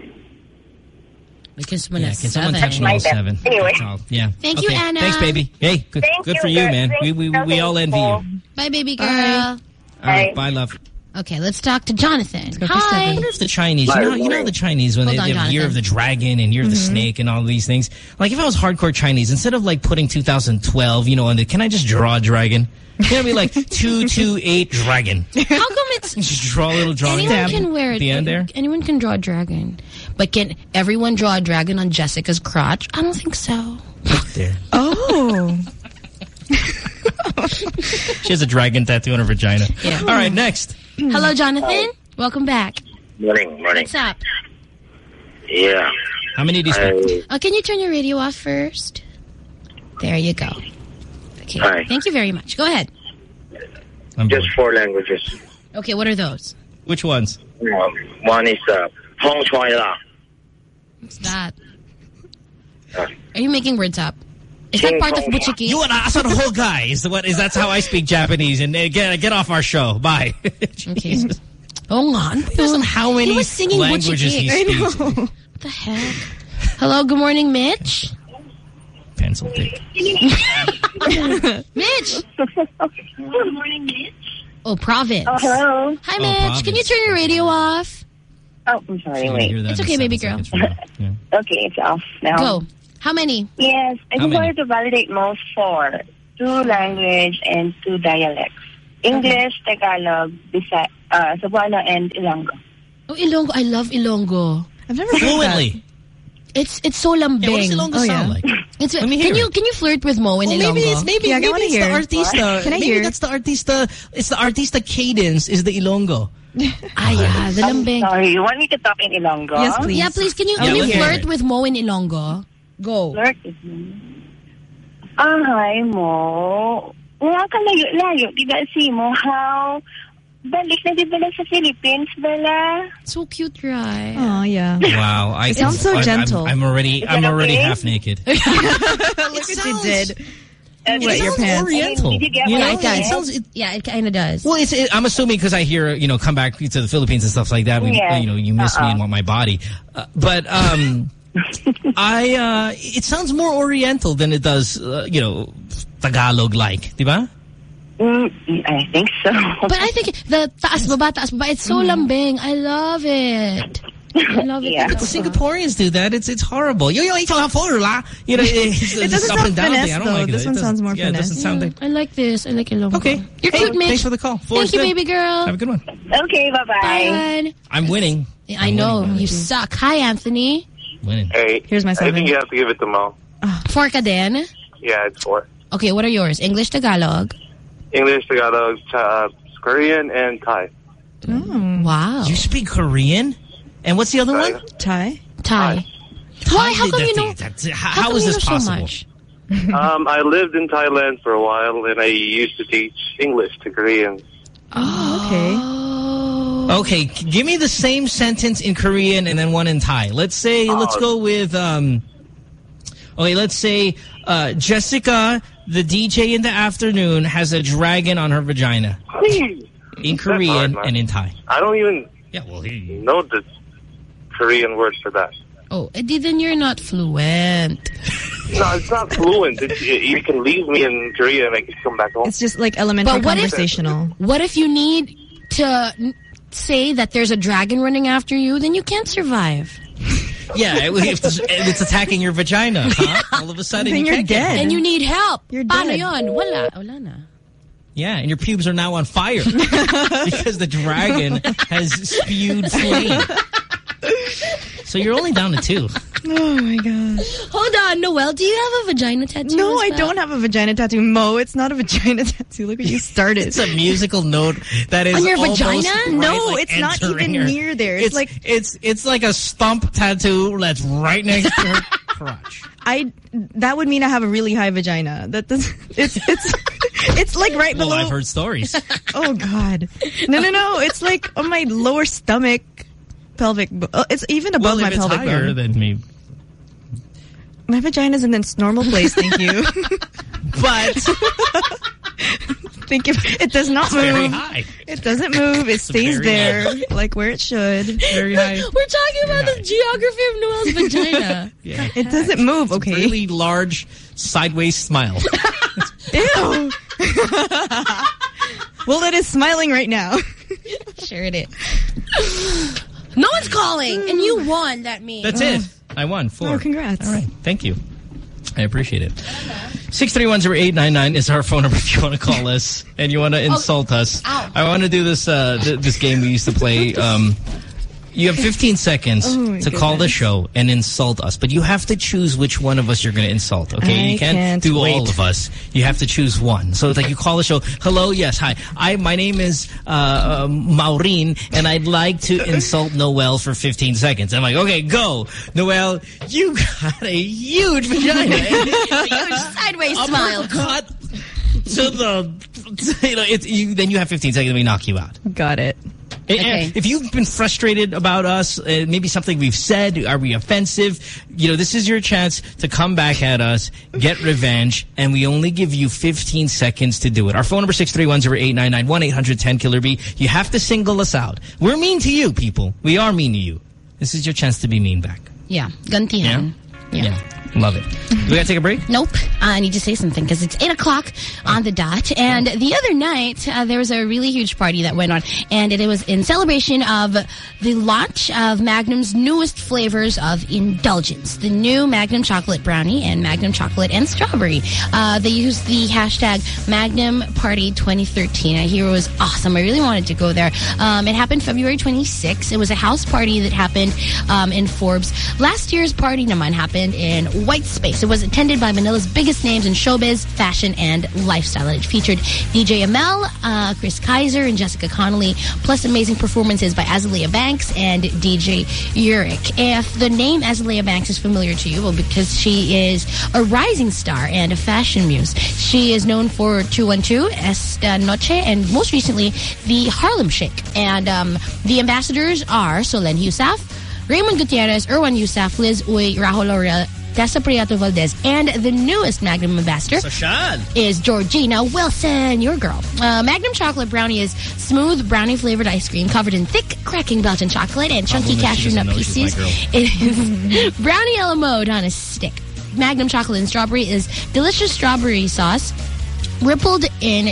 Because when
Yeah,
it's
can someone
seven.
touch
My
Noel seven?
Anyway.
That's all. Yeah.
Thank you, Anna.
Thanks, baby. Hey, good,
Thank
good
you,
for you,
guys.
man. We we we all envy you.
Bye, baby girl.
Bye.
right.
Bye.
Bye, love.
Okay, let's talk to Jonathan.
go for
Hi.
I wonder if the Chinese, you know, you know the Chinese when
Hold
they,
on,
they have Year of the Dragon and Year of the mm-hmm. Snake and all these things. Like if I was hardcore Chinese, instead of like putting 2012, you know, on the, can I just draw a dragon? Can I be like two two eight dragon?
How come it's
Just draw a little drawing.
anyone can wear it?
the end there.
Anyone can draw a dragon, but can everyone draw a dragon on Jessica's crotch? I don't think so.
There.
Oh.
She has a dragon tattoo on her vagina.
Yeah.
All right, next.
Hello, Jonathan. Welcome back.
Morning, morning.
What's up?
Yeah.
How many do you speak?
I,
Uh, can you turn your radio off first? There you go. Okay.
Hi.
Thank you very much. Go ahead.
I'm
just
bored.
four languages.
Okay, what are those?
Which ones?
Um, one is uh, Hong Choi La.
What's that?
Uh,
Are you making words up? Is that part of
Kong.
Buchiki?
You and I, that's what whole guy is. The, what is that's how I speak Japanese. And uh, get get off our show. Bye.
Okay. Oh, on.
Listen, how many
He was singing
languages he speaks?
What the heck? Hello, good morning, Mitch.
Pencil dick.
Mitch.
Good morning, Mitch.
Oh, province.
Oh, hello.
Hi,
Oh,
Mitch. Can you turn your radio off?
Oh, I'm sorry.
You're gonna
Wait.
It's okay, baby girl.
seconds from. Yeah.
Okay, it's off now.
Go. How many?
Yes, I
How
just
many?
wanted to validate most four. Two language and two dialects. English, Tagalog, Bisa, uh, Cebuano, and Ilonggo.
Oh, Ilonggo. I love Ilonggo.
I've never heard that.
Fluently.
It's it's so lambing.
Yeah, what does Ilonggo
Oh,
sound
yeah.
like?
It's,
Let me
can
hear
you can you flirt with Mo in
Well,
Ilonggo?
maybe it's maybe,
Yeah,
maybe
wanna
it's
hear.
the artista.
Can I
maybe
hear?
that's the artista. It's the artista cadence. Is the Ilonggo?
ah, yeah, the
I'm
lambing.
sorry, you want me to talk in Ilonggo?
Yes, please.
Yeah, please. Can you
Yeah,
can you flirt
it.
with Mo in Ilonggo? Go.
Flirt with me. Ah, mo. Wala ka layo-layo. Di ba si mo? How? Balik na di ba lang sa Philippines, Bella?
So cute, right?
Oh, yeah.
Wow, I
It sounds so
I'm- I'm-
gentle.
I'm, already I'm already
okay?
half naked.
Look what you did.
Uh,
Wet your pants.
Oriental.
You get
You
what
know,
I
it does.
it sounds. It,
Yeah, it kind of does.
well, it's, it, I'm assuming because I hear you know come back to the Philippines and stuff like that. We,
Yes.
You know, you miss me
Uh-uh.
and want my body, uh, but um, I uh, it sounds more Oriental than it does uh, you know Tagalog like, diba?
Mm, I think so.
But I think the taas baba, taas baba, it's so lambing. I love it. I love it.
Yeah.
But the Singaporeans do that. It's it's horrible. Yo yo, ito for la. You know, it's,
It doesn't sound finesse,
thing. I don't
though.
like it.
This
It
one sounds more
yeah, It
finesse.
doesn't sound like.
I like this. I like Ilonggo.
Okay.
You're
Hey,
cute, Mitch.
Thanks for the call. Four
Thank you,
good.
baby girl.
Have a good one.
okay, bye-bye.
Bye.
I'm winning.
I know. You suck. Hi, Anthony.
Winning.
Hey,
Here's my seven.
I think you have to give it to Mo.
Four ka din?
Yeah, it's four.
Okay, what are yours? English, Tagalog?
English, Tagalog, uh, Korean, and Thai.
Oh.
Wow.
You speak Korean? And what's the other one?
Thai?
Thai. Why? How
did
come you know?
that's- how-
how
how
come
is
you
this
know so
possible?
much?
um, I lived in Thailand for a while, and I used to teach English to Koreans.
Oh,
okay. Okay, give me the same sentence in Korean and then one in Thai. Let's say, let's go with, um, okay, let's say, uh, Jessica, the DJ in the afternoon, has a dragon on her vagina.
Please.
In Korean
hard,
and in Thai.
I don't even
yeah, well, he...
know the Korean word for that.
Oh, Eddie, then you're not fluent.
No, it's not fluent. It's, you you can leave me in Korea and I can come back home.
It's just like elementary
But what if-
conversational.
What if you need to n- say that there's a dragon running after you? Then you can't survive.
Yeah, if it's, if it's attacking your vagina, huh? All of a sudden
Then
you
you're
can't
dead.
home.
And you need help.
You're
Paano
dead.
yun? Wala. Wala na.
Yeah, and your pubes are now on fire because the dragon has spewed flame. So you're only down to two.
Oh my gosh.
Hold on, Noel. Do you have a vagina tattoo?
No, I don't have a vagina tattoo. Mo, it's not a vagina tattoo. Look what you started.
It's a musical note that is
On your vagina?
right,
No,
like,
it's not even
her.
near there. It's
It's
like-
it's it's like a stump tattoo that's right next to her crotch.
I that would mean I have a really high vagina. That does it's it's it's like right
Well,
below.
I've heard stories.
Oh God, no no no! It's like on my lower stomach, pelvic. uh, It's even above
well,
my
if it's
pelvic
higher,
bone.
then maybe.
My vagina's in its normal place. Thank you. but thank you. It does not
It's
move.
very high.
It doesn't move. It stays there,
high.
like where it should.
Very high.
We're talking about the geography of Noel's vagina.
Yeah.
It doesn't move. Okay.
Really large sideways smile.
Ew. well, it is smiling right now.
sure it is. No one's calling, and you won. That means
That's it. I won four.
Oh, congrats.
All right. Thank you. I appreciate it. 6310899 is our phone number if you want to call us and you want to insult us.
Ow.
I want to do this uh, th this game we used to play. Um, you have 15 seconds
Oh,
to call the show and insult us, but you have to choose which one of us you're going to insult, okay?
I
you can't,
can't
do all of us. You have to choose one. So it's like you call the show, hello, yes, hi. I My name is uh, um, Maureen, and I'd like to insult Noel for 15 seconds. I'm like, okay, go. Noel, you got a huge vagina.
huge sideways smile.
Cut to the, you know, it's, you, then you have 15 seconds and we knock you out.
Got it.
And-
Okay.
If you've been frustrated about us, uh, maybe something we've said, are we offensive? You know, this is your chance to come back at us, get revenge, and we only give you 15 seconds to do it. Our phone number 631-0899, 1-800-10-KILLER-B. You have to single us out. We're mean to you, people. We are mean to you. This is your chance to be mean back.
Yeah, gantihan.
Yeah. Love it. Do we gotta take a break?
Nope. I need to say something because it's 8 o'clock on the dot. And the other night, uh, there was a really huge party that went on. And it, was in celebration of the launch of Magnum's newest flavors of indulgence. The new Magnum Chocolate Brownie and Magnum Chocolate and Strawberry. Uh, they used the hashtag Magnum Party 2013. I hear it was awesome. I really wanted to go there. Um, it happened February 26th. It was a house party that happened um, in Forbes. Last year's party naman happened in White Space. It was attended by Manila's biggest names in showbiz, fashion, and lifestyle. And it featured DJ Amel, uh, Chris Kaiser, and Jessica Connelly, plus amazing performances by Azealia Banks and DJ Uric. If the name Azealia Banks is familiar to you, well, because she is a rising star and a fashion muse. She is known for 212, Esta Noche, and most recently, the Harlem Shake. And um, the ambassadors are Solenn Heussaff, Raymond Gutierrez, Erwan Heussaff, Liz Uy, Rahul Tessa Prieto Valdez, and the newest Magnum ambassador is Georgina Wilson, your girl. Uh, Magnum Chocolate Brownie is smooth brownie flavored ice cream covered in thick, cracking Belgian chocolate and chunky
Problem is she
cashew nut
doesn't know she's
pieces. It is brownie a la mode on a stick. Magnum Chocolate and Strawberry is delicious strawberry sauce rippled in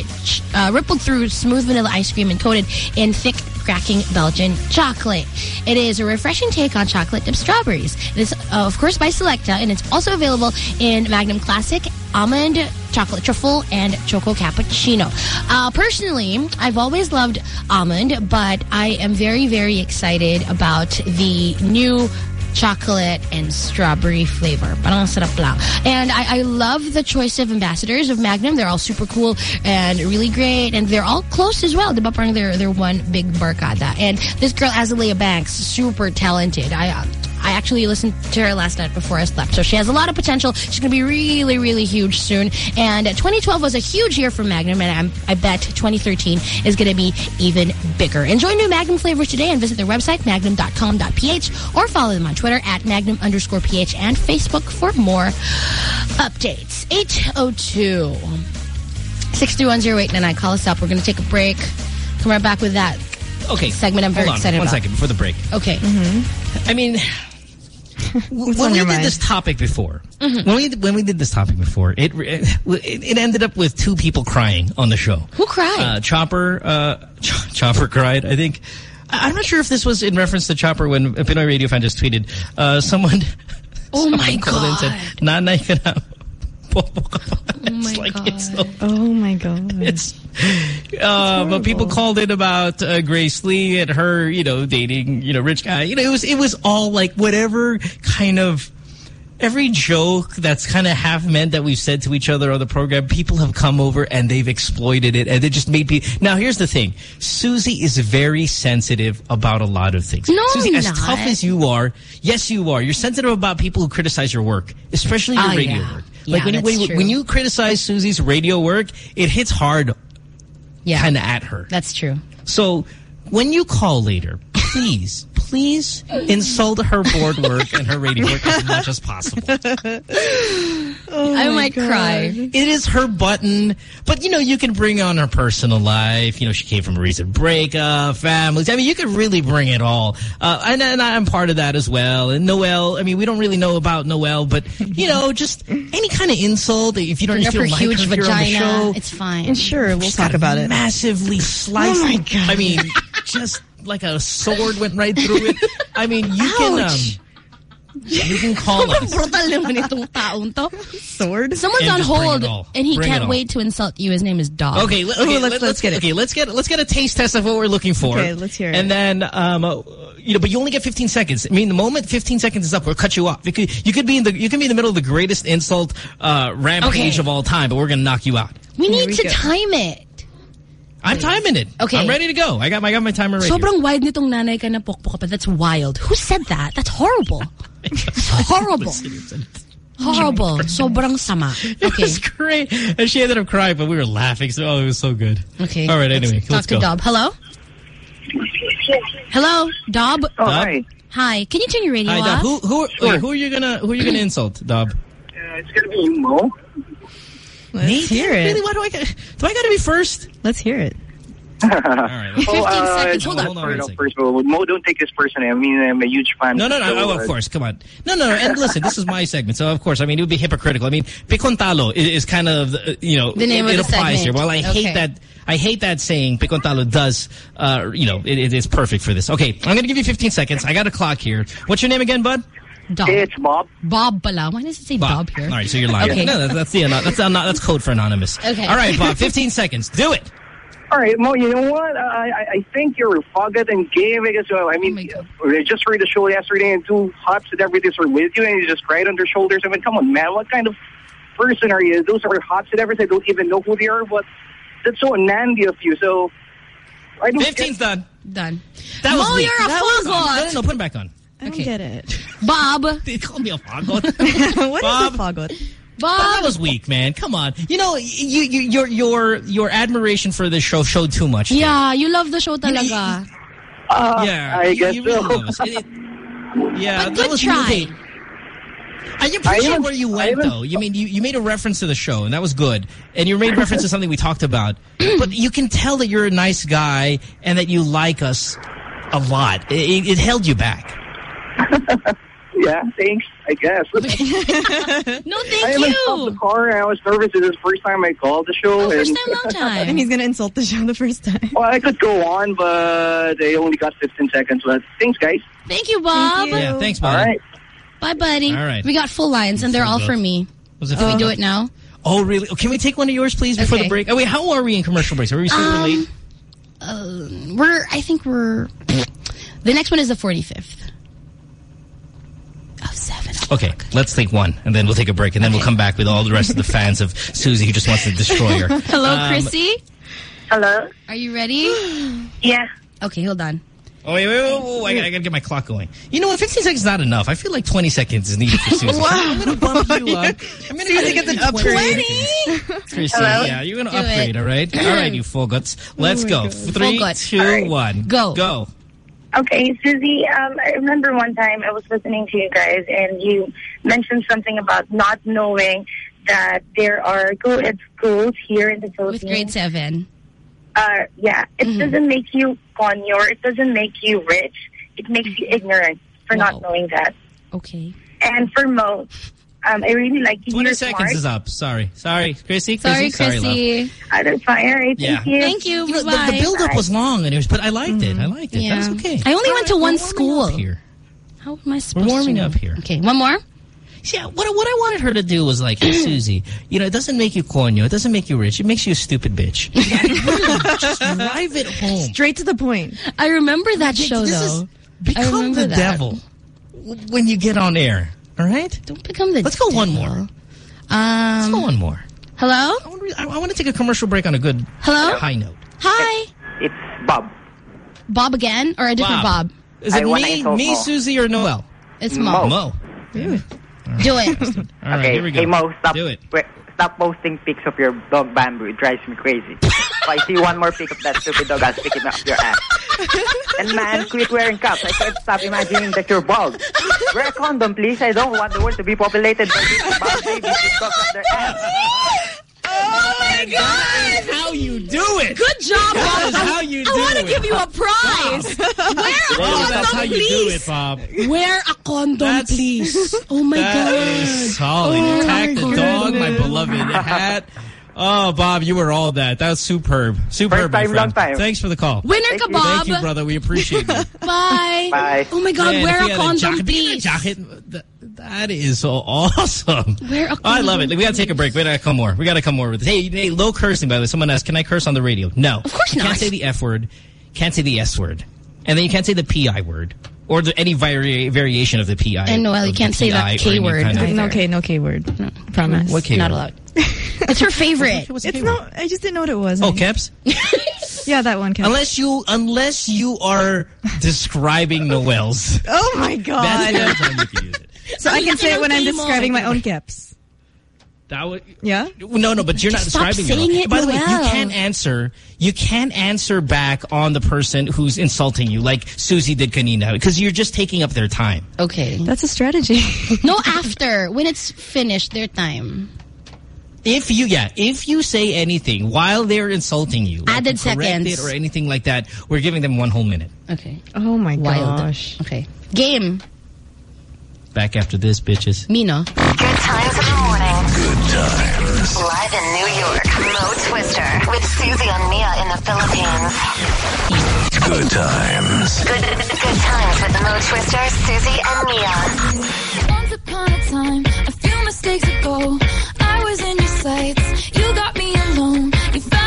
uh, rippled through smooth vanilla ice cream and coated in thick cracking Belgian chocolate. It is a refreshing take on chocolate dipped strawberries. It is, uh, of course, by Selecta, and it's also available in Magnum Classic, Almond, Chocolate Truffle, and Choco Cappuccino. Uh, personally, I've always loved almond, but I am very, very excited about the new chocolate and strawberry flavor. Parang lang. And I, I love the choice of ambassadors of Magnum. They're all super cool and really great. And they're all close as well. They're, they're one big barkada. And this girl, Azealia Banks, super talented. I, I actually listened to her last night before I slept. So she has a lot of potential. She's going to be really, really huge soon. And uh, 2012 was a huge year for Magnum, and I'm, I bet 2013 is going to be even bigger. Enjoy new Magnum flavors today and visit their website, magnum.com.ph, or follow them on Twitter at magnum underscore ph and Facebook for more updates. 802 6310899. Call us up. We're going to take a break. Come right back with that
Okay.
segment I'm very
Hold on,
excited
one
about.
second before the break.
Okay. Mm-hmm.
I mean, when we did this topic before,
Mhm.
when we when we did this topic before, it it, it ended up with two people crying on the show.
Who cried?
Uh, Chopper, uh, Ch- Chopper cried. I think. I'm not sure if this was in reference to Chopper when a Pinoy radio fan just tweeted. Uh, someone.
Oh
someone
my
called and said, "Nanay ka na."
Oh my
like
God.
it's so
Oh my god.
it's uh, but people called in about uh, Grace Lee and her, you know, dating, you know, rich guy. You know, it was it was all like whatever kind of every joke that's kind of half meant that we've said to each other on the program. People have come over and they've exploited it, and they just made people. Now, here's the thing: Susie is very sensitive about a lot of things.
No,
Susie,
I'm
as
not.
tough as you are, yes, you are. You're sensitive about people who criticize your work, especially your
Ah,
radio
yeah.
work.
Yeah,
like when you, when,
true.
when you criticize Susie's radio work, it hits hard
Yeah.
kind of at her.
That's true.
So when you call later, please, please insult her board work and her radio work as much as possible.
I might cry.
It is her button, but you know, you can bring on her personal life. You know, she came from a recent breakup, families. I mean, you could really bring it all. Uh, and, and I'm part of that as well. And Noelle, I mean, we don't really know about Noelle, but you know, just any kind of insult, if you don't,
Bring
if
up
you
her
like
huge
her here on the
vagina.
show,
It's fine.
And sure, we'll talk about it.
Massively sliced.
Oh my God.
I mean, just like a sword went right through it. I mean, you can um, you can call
Sobrang
us.
brutal naman itong taong to.
Sword.
Someone's
And
on hold and he
Bring
can't wait to insult you. His name is Dog.
Okay, let,
Ooh,
okay,
let's-
let,
let's get it.
Okay, let's get let's get a taste test of what we're looking for.
Okay, let's hear it.
And then, um, uh, you know, but you only get 15 seconds. I mean, the moment 15 seconds is up, we'll cut you off. You could, you could be in the you could be in the middle of the greatest insult uh, rampage
Okay.
of all time, but we're gonna knock you out.
We
Here
need
we
to
go.
time it.
I'm timing it.
Okay.
I'm ready to go. I got my I got my timer ready.
Sobrang wide nitong nanay ka na pokpok pa. That's wild. Who said that? That's horrible. That's horrible. Horrible. Sobrang sama. Okay.
It
Okay.
was great. And she ended up crying, but we were laughing. So oh, it was so good.
Okay.
All right. Anyway,
Let's
let's,
talk to
go.
Dob. Hello? Hello? Dob?
Oh,
Dob?
hi.
Hi. Can you turn your radio
Hi,
off?
Dob. Who who wait, who are you gonna who are you gonna insult, Dob?
Uh, it's going to be you Mo.
Let's hear it.
Really?
it.
Why do I get? Do I got to be first?
Let's hear it.
All right.
15
uh,
seconds. Hold on.
Hold on
First,
one
no,
second.
first of all, Mo, don't take this personally. I mean, I'm a huge fan.
No, no, no.
So,
oh,
uh,
of course. Come on. No, no, no. And listen, this is my segment. So, of course, I mean, it would be hypocritical. I mean, Picontalo is, is kind of, uh, you know,
The name
it,
of
it
the
applies
segment.
here. Well, I
Okay.
hate that. I hate that saying Picontalo does, uh, you know, it, it is perfect for this. Okay, I'm going to give you 15 seconds. I got a clock here. What's your name again, bud?
Dob.
It's Bob.
Bob pala. Why does it say Bob, Bob here?
All right, so you're lying.
Okay.
No, that's, that's the ano- that's ano- that's code for anonymous.
Okay.
All right, Bob. 15 seconds. Do it.
All right, Mo, you know what? I, I- I think you're forgot and gay because, uh, I mean,
Oh.
I just heard the show yesterday and two hops and everything were with you and you just cried on their shoulders. I mean, come on, man. What kind of person are you? Those are hops and everything. I don't even know who they are, but that's so nandy of you. So, I don't
15's done.
Done.
That was
Mo,
weak.
you're a
That was- No, no, no. Put him back on.
I don't
Okay.
get it.
Bob.
They called me a fagot.
what
Bob.
is a fagot?
Bob.
That was weak, man. Come on. You know, you, you, your your your admiration for this show showed too much. to me.
Yeah, you love the show talaga.
Uh,
Yeah,
I guess
you really
so.
It- it- yeah,
But
that
good
was
try.
really- I appreciate
I haven't-
where you went,
haven't-
though. You mean you, you made a reference to the show, and that was good. And you made reference to something we talked about. But you can tell that you're a nice guy and that you like us a lot. It, it, it held you back.
yeah, thanks, I guess.
No,
I
thank
haven't stopped the car and I was nervous. This is the first time I called the show.
Oh, first
and,
time, long
And
time.
he's gonna insult the show the first time.
well, I could go on, but I only got 15 seconds left. Thanks, guys.
Thank you, Bob.
Thank you.
Yeah, thanks,
All
buddy.
right.
Bye, buddy.
All right.
We got full lines, and they're all for me.
Was it
Can we do it now?
Oh, really? Oh, Can we take one of yours, please, before
Okay.
the break? Oh, wait, how are we in commercial breaks? Are we super
Um,
late?
Uh, we're, I think we're, the next one is the 45th. Of 7
Okay, let's take one, and then we'll take a break, and then we'll come back with all the rest of the fans of Susie who just wants to destroy her.
Hello,
Um,
Chrissy?
Hello?
Are you ready?
Yeah.
Okay, hold on.
Oh, wait, wait, wait, wait, I, gotta, I gotta get my clock going. You know what? 15 seconds is not enough. I feel like 20 seconds is needed for Susie.
Wow.
I'm gonna bump you up. I'm gonna
Susie gets an upgrade.
Chrissy,
Hello?
yeah, you're gonna
Do
upgrade,
it.
all right? All right, you full guts. Let's
my
go.
God.
Three, two,
guts.
one, Go. Go.
Okay, Susie, um, I remember one time I was listening to you guys and you mentioned something about not knowing that there are co-ed schools here in the Philippines.
With grade seven.
Uh, yeah, it
Mm-hmm.
doesn't make you conure. It doesn't make you rich. It makes you ignorant for not knowing that.
Okay.
And for Mo, um, I really like you.
20 seconds
smart.
is up. Sorry. Sorry, Chrissy.
Sorry,
Sorry, love.
Chrissy.
Uh, that's fine. All right,
Yeah.
thank you.
Thank you.
You know, the,
Bye-bye.
the build-up was long, and it was, but I liked it. I liked it.
Yeah.
That's okay.
I only went to one school.
here.
How am I supposed
We're warming
to?
up here.
Okay, one more.
Yeah, what, what I wanted her to do was like, hey, Susie, you know, it doesn't make you cornio. It doesn't make you rich. It makes you a stupid bitch. Just drive it home.
Straight to the point.
I remember that
This
show,
is-
though. I
Become
remember
the
that.
devil when you get on air. All right?
Don't become the
Let's go one more.
Um,
Let's go one more.
Hello?
I want, to, I want to take a commercial break on a good
Hello?
high note.
Hi.
It's Bob.
Bob again? Or a different
Bob.
Bob?
Is it
wanna
me, me,
Mo.
Susie, or Noel?
It's Mo.
Mo.
Do it.
All right,
okay,
here we go.
hey Mo, stop.
Do it.
Stop posting pics of your dog bamboo. It drives me crazy. if I see one more pic of that stupid dog, I'll stick it up your ass. and man, quit wearing caps. I can't stop imagining that you're bald. Wear a condom, please. I don't want the world to be populated by these bald babies up their ass.
Oh my
That is how you do it.
Good job,
That
Bob.
is how you
I
do
want to
it.
give you a prize. Wear a
Well,
condom,
that's how you do
please.
it, Bob.
Wear a condom, please. Oh my
That
god.
is solid.
Oh,
Attack
my
the dog, my beloved hat. Oh, Bob, you were all that. That was superb. Superb,
First
my
time,
friend.
long time.
Thanks for the call.
Winner
Thank you.
Thank you, brother. We appreciate you.
Bye.
Bye.
Oh my god,
Man,
wear a
he had
condom,
jacket, being a
please.
jacket, that, that is so awesome.
Wear a
I love
condom,
it. We gotta take a break. We gotta come more. We gotta come more with this. Hey, hey, low cursing, by the way. Someone asked, can I curse on the radio? No. Of
course
you
not.
Can't say the F word. Can't say the S word. And then you can't say the PI word. Or the, any vari variation of the PI.
And Noel,
or
you can't say that K word
kind of-
No K, no K word. Promise.
What K
Not
word?
allowed. It's her favorite.
What's the
It's not. I just didn't know what it was.
Oh, caps?
Yeah, that one. Kev.
Unless you, unless you are describing Noel's.
Oh my god!
That's
god.
the only time you can use it.
So I can say it when I'm describing my own caps.
That would,
Yeah.
No, no, but you're
Just
not
stop
describing
saying
your
it,
By the way, you can't answer. You can't answer back on the person who's insulting you, like Susie did kanina, because you're just taking up their time.
Okay.
That's a strategy.
No, after. When it's finished, their time.
If you, yeah, if you say anything while they're insulting you, like
Added seconds.
it or anything like that, we're giving them one whole minute.
Okay.
oh my
Wild.
gosh.
Okay. Game.
Back after this, bitches.
Mina.
Good times in the morning.
Good times.
Live in New York, Mo Twister with Susie and Mia in the Philippines.
Good times.
Good, good times with Mo Twister, Susie, and Mia.
Once upon a time, a few mistakes ago, I was in your sights. You got me alone. You found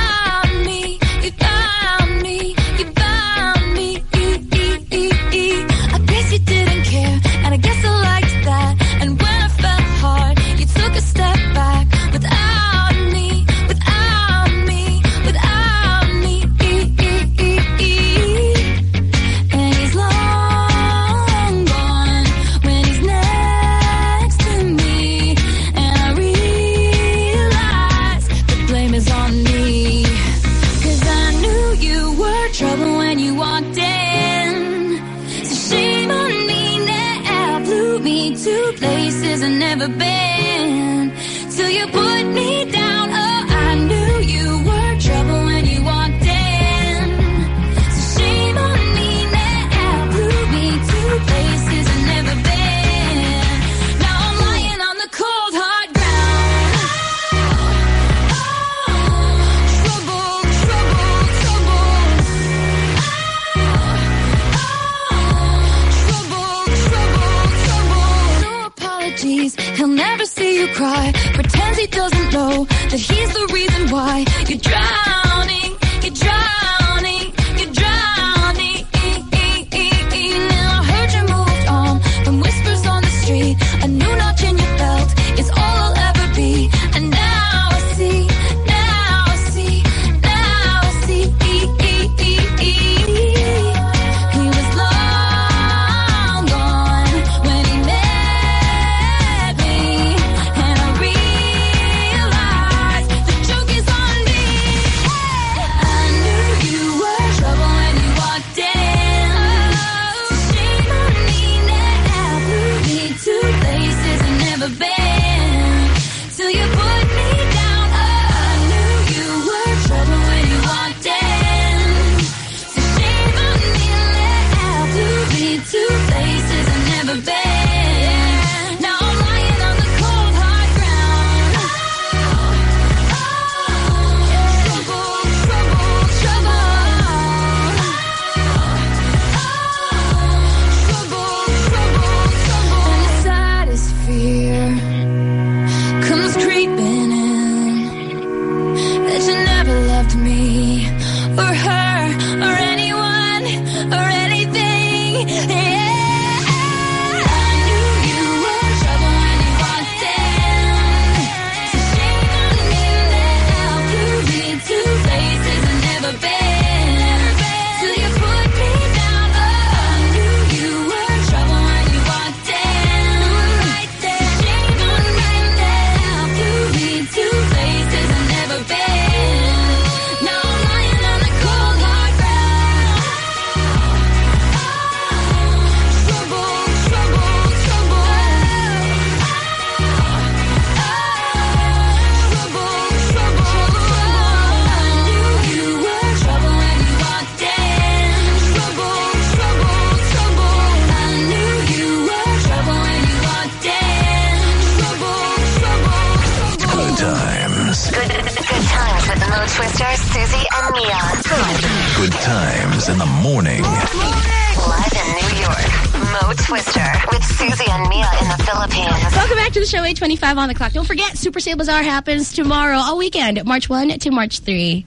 825 on the clock. Don't forget, Super Sale Bazaar happens tomorrow, all weekend, March 1 to March 3.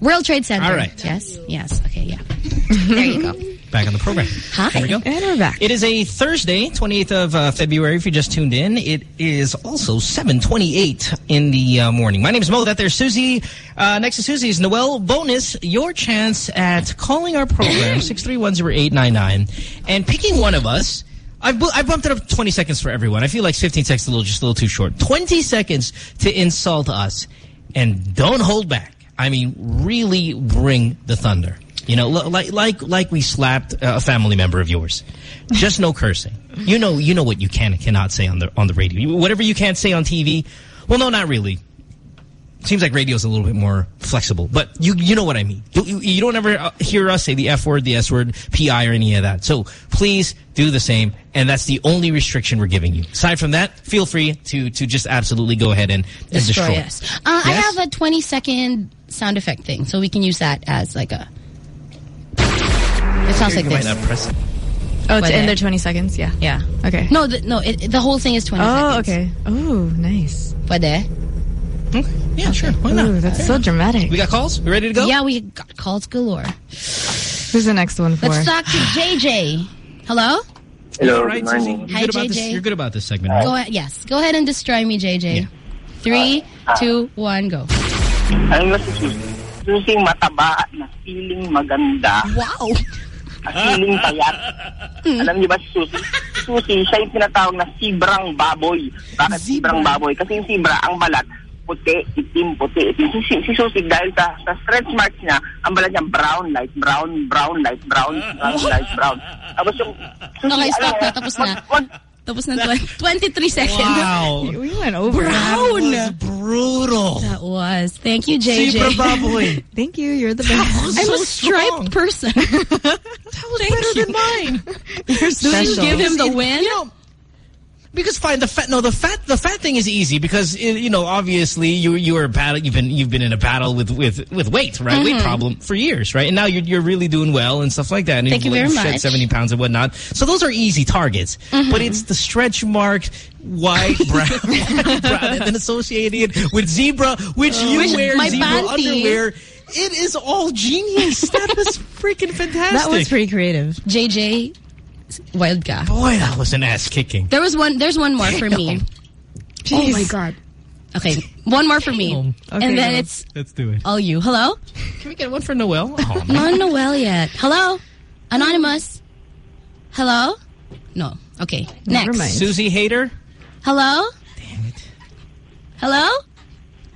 World Trade Center.
All right.
Yes, yes. Okay, yeah. there you go.
Back on the program.
Hi.
Here we go.
And we're back.
It is a Thursday, 28th of uh, February, if you just tuned in. It is also 728 in the uh, morning. My name is Mo. That there's Susie. Uh, next to Susie is Noel. Bonus, your chance at calling our program, 6310899, and picking one of us. I've, bu- I've bumped it up 20 seconds for everyone. I feel like 15 seconds is a little, just a little too short. 20 seconds to insult us. And don't hold back. I mean, really bring the thunder. You know, like like like we slapped a family member of yours. Just no cursing. You know, you know what you can and cannot say on the on the radio. Whatever you can't say on TV. Well, no, not really. Seems like radio's a little bit more flexible, but you you know what I mean. You, you, you don't ever uh, hear us say the F word, the S word, PI, or any of that. So please do the same, and that's the only restriction we're giving you. Aside from that, feel free to to just absolutely go ahead and, and
Destroy,
destroy.
us. Uh, I have a 20 second sound effect thing, so we can use that as like a... It sounds like
You might
this.
not press.
Oh,
it's
in end
it-
their 20 seconds? Yeah.
Yeah.
Okay.
No, the, no, it, the whole thing is 20
Oh,
seconds.
okay. Oh, nice.
Pwede? Hmm?
Yeah, sure. Why
Ooh, that's so dramatic.
We got calls? We ready to go?
Yeah, we got calls galore.
Who's the next one for?
Let's talk to JJ. Hello?
Hello,
All right,
good morning.
Susie, you're
Hi,
good about this.
JJ.
You're good about this segment, right?
Go ahead. Yes. Go ahead and destroy me, JJ. Three, two, one, go.
Alam mo si Susie? Susie mataba na feeling maganda.
Wow!
At feeling payat. Alam niyo ba si Susie? Susie, siya yung tinatawag na sibrang baboy. Bakit sibrang baboy? Kasi yung sibra, ang balat, puti, itim, puti, itim. Si, si, si Susie, dahil sa, sa stretch marks niya, ang balat niya brown, light brown, brown, light brown, brown, light brown. Tapos yung, Susie,
Okay, stop
alam mo,
na. Tapos na.
wag- wag-
Tapos na 23 seconds.
Wow.
We went over.
Brown.
brutal.
That was. Thank you, JJ.
Zebra baboy.
Thank you. You're the best.
I'm a striped person.
That was better than mine.
You're
Do you
special.
give him the win?
You know, because fine, the fat no, the fat the fat thing is easy because uh, you know obviously you you were battle you've been you've been in a battle with with with weight right? Weight
Mhm.
problem for years right? And now you're you're really doing well and stuff like that. And
Thank you very much.
seventy pounds and whatnot. So those are easy targets.
Mhm.
but it's the stretch mark white brown, brown and then associated with zebra which you
Which-
wear zebra underwear. It is all genius. That was freaking fantastic
That was pretty creative.
JJ, wild ka.
boy that was an ass kicking
There was one. There's one more for me. Oh my god. Okay, one more for me,
Okay,
and then
go.
it's
let's do it
all you. Hello.
can we get one for Noel Oh,
Not Noel yet. Hello, anonymous. Hello. No. Okay.
Never
Next.
mind.
Susie Hater
Hello. Damn it. Hello.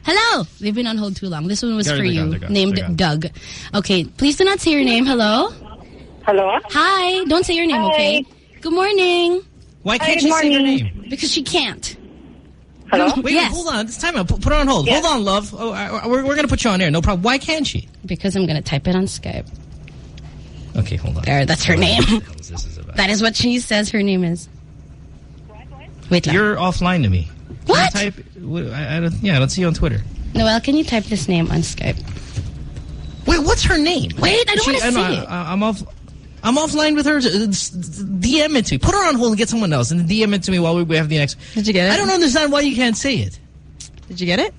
Hello. They've been on hold too long. This one was
They're-
for
they're
you,
gone, gone,
named. Doug. Okay. Please do not say your name. Hello.
Hello?
Hi. Don't say your name. Okay. Good morning.
Why can't
good
she say her
morning.
name?
Because she can't.
Hello?
Wait,
Yes.
wait, hold on. It's time out. Put, put her on hold.
Yes.
Hold on, love. Oh, I, I- we're we're going to put you on air. No problem. Why can't she?
Because I'm going to type it on Skype.
Okay, hold on.
There, that's her
What
name.
the hell is this about?
That is what she says her name is. Wait.
You're offline to me. Can you
What?
Type, I, I don't, yeah, I don't see you on Twitter.
Noel, can you type this name on Skype?
Wait, what's her name?
Wait, I don't want to
know,
see it.
I, I'm off. I'm offline with her. DM it to me. Put her on hold and get someone else, and DM it to me while we, we have the next.
Did you get it?
I don't understand why you can't say it.
Did you get it?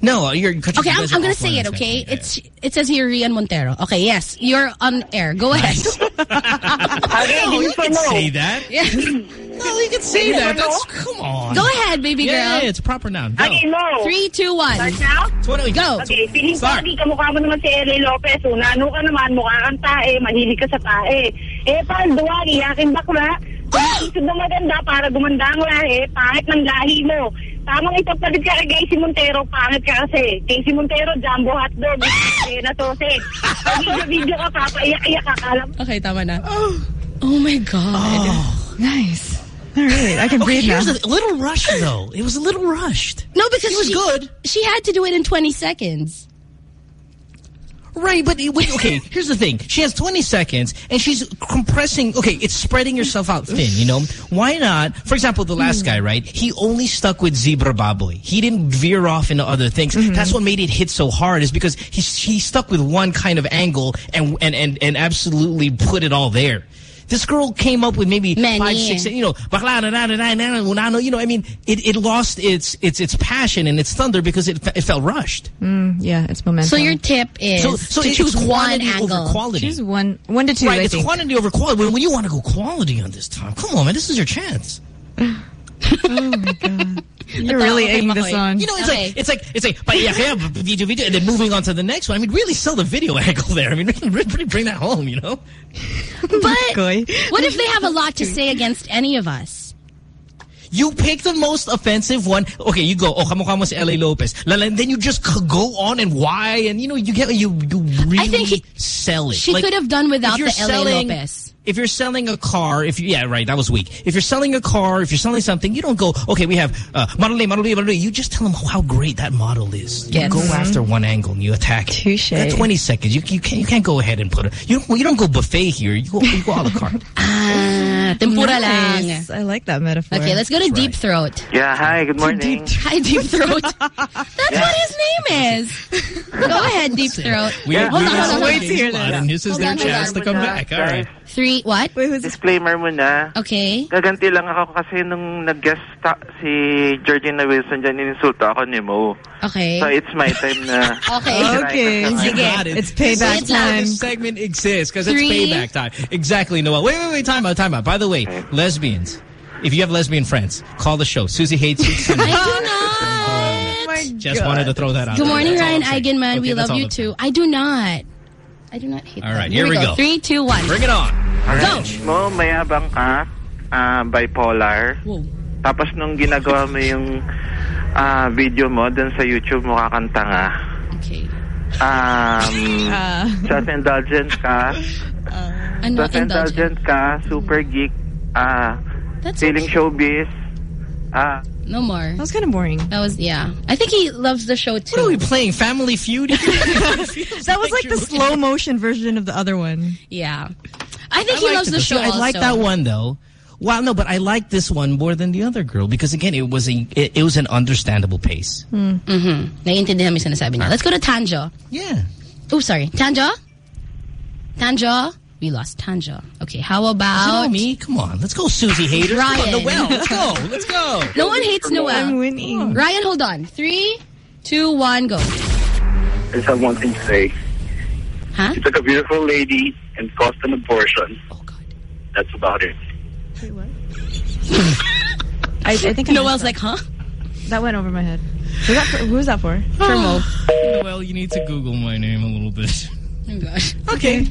No, you're.
Okay, I'm, I'm going to say it, okay? It's It says here Rian Montero. Okay, yes, you're on air. Go ahead.
No, you can say that.
Yes.
No, you can say that. That's come on.
Go ahead, baby
Yeah,
girl.
yeah, it's a proper noun. Go.
Okay, no.
Three, two, one.
Start now?
Totally.
Go.
Okay, feeling ko,
Start.
di kamukha mo naman si L.A. Lopez. Unano ka naman, mukha kang tae, mahilig ka sa tae. Eh, palduwa, iyakin bakla. Kung isip na maganda para gumanda ang lahi, pangit ng lahi mo. Tamang ipapalit ka kay Casey Montero, pangit ka kasi. Casey Montero, jumbo hotdog, eh, na sausage. Pag video-video ka, papaiyak-iyak ka, kala mo.
Okay, tama na. Oh my God.
Nice. All right, I can
Okay,
breathe now.
here's a little rushed though. It was a little rushed.
No, because
It was
she,
good.
She had to do it in 20 seconds.
Right, but wait, okay, here's the thing. She has 20 seconds and she's compressing. Okay, it's spreading yourself out thin, you know? Why not? For example, the last mm. guy, right? He only stuck with Zebra Baboy. He didn't veer off into other things. Mm-hmm. That's what made it hit so hard is because he, he stuck with one kind of angle and, and, and, and absolutely put it all there. This girl came up with maybe five, six, you know, bakla, na, na, na, na, na, na, na, you know, I mean, it, it lost its, its, its passion and its thunder because it, fe- it felt rushed.
Mm, yeah, it's momentum.
So your tip is
So- so
to
it's
choose one
quantity over
angle.
quality.
Choose one, one to two.
right,
I
it's
think.
quantity over quality. When, when you want to go quality on this time, come on, man, this is your chance.
Oh you're really egging this on.
You know, it's like it's like it's like but yeah, yeah, video, video, and then moving on to the next one. I mean, really sell the video angle there. I mean, really, bring that home. You know.
But what if they have a lot to say against any of us?
You pick the most offensive one. Okay, you go. Oh, kamukha mo si L.A. Lopez. And then you just go on and why, and you know, you get you you really
I think he-
sell it.
She
Like,
could have done without the LA Lopez.
If you're selling a car, if you, yeah, right, that was weak. If you're selling a car, if you're selling something, you don't go, okay, we have uh, Model A, Model A, Model A. You just tell them how great that model is. You
Yes.
go
Mhm.
after one angle and you attack.
Touche.
You got 20 seconds. You, you can't you can't go ahead and put it. You don't you don't go buffet here. You go you go a la carte.
Ah, tempura lang.
I like that metaphor.
Okay, let's go to Deep Throat.
Yeah, hi, good morning.
Hi, Deep Throat. That's what his name is. go ahead, Deep Throat.
We,
hold
we
on, hold on, hold on.
wait to hear that. And this is
Hold
their
on,
chance to come back. All right.
Three, what?
Disclaimer muna.
Okay.
Gaganti lang ako kasi nung nag-guest si Georgina Wilson dyan, ininsulto ako ni Mo.
Okay.
So it's my time na...
Okay.
Okay.
You got.
It's payback
This is
time.
This segment exists because it's payback time. Exactly, Noel. Wait, wait, wait. Time out, time out. By the way, lesbians. If you have lesbian friends, call the show. Susie hates you. Send me-
Oh
Just
God.
wanted to throw that out.
Good morning, Ryan Eigenmann.
Okay,
we love you too. I do not. I do not hate
All
that.
here we go.
Three, two, one.
Bring it on.
Alright. Mo, mayabang ka, ah, bipolar. Tapos nung ginagawa mo yung ah, video mo dun sa YouTube, mukha kang tanga.
Okay.
Um,
Ah.
self-indulgent ka.
Ano,
self-indulgent ka, super geek. Ah,
That's
feeling showbiz. Ah,
No more.
That was kind of boring.
That was, yeah. I think he loves the show too.
What are we playing? Family Feud?
That was like the slow motion version of the other one.
Yeah. I think
I
he loves
it,
the show
I like that one though. Well, no, but I like this one more than the other girl because again, it was a it, it was an understandable pace.
Mm-hmm. Naiintindihan mo yung sinasabi niya. Let's go to Tanjo.
Yeah.
Oh, sorry. Tanjo? Tanjo? We lost Tanjo. Okay, how
it
about...
all me? Come on, let's go, Susie Hater. Come on,
Ryan.
Noel, let's go, let's go.
No one hates Noel.
I'm winning.
Ryan, hold on. Three, two, one, go.
I just have one thing to say.
Huh?
She took a beautiful lady and caused an abortion.
Oh, God.
That's about it.
I, I think I
Noel's like, huh?
that. that went over my head. Who's that for? Who's that for?
For Mo.
Noel, you need to Google my name a little bit.
Oh, gosh.
Okay.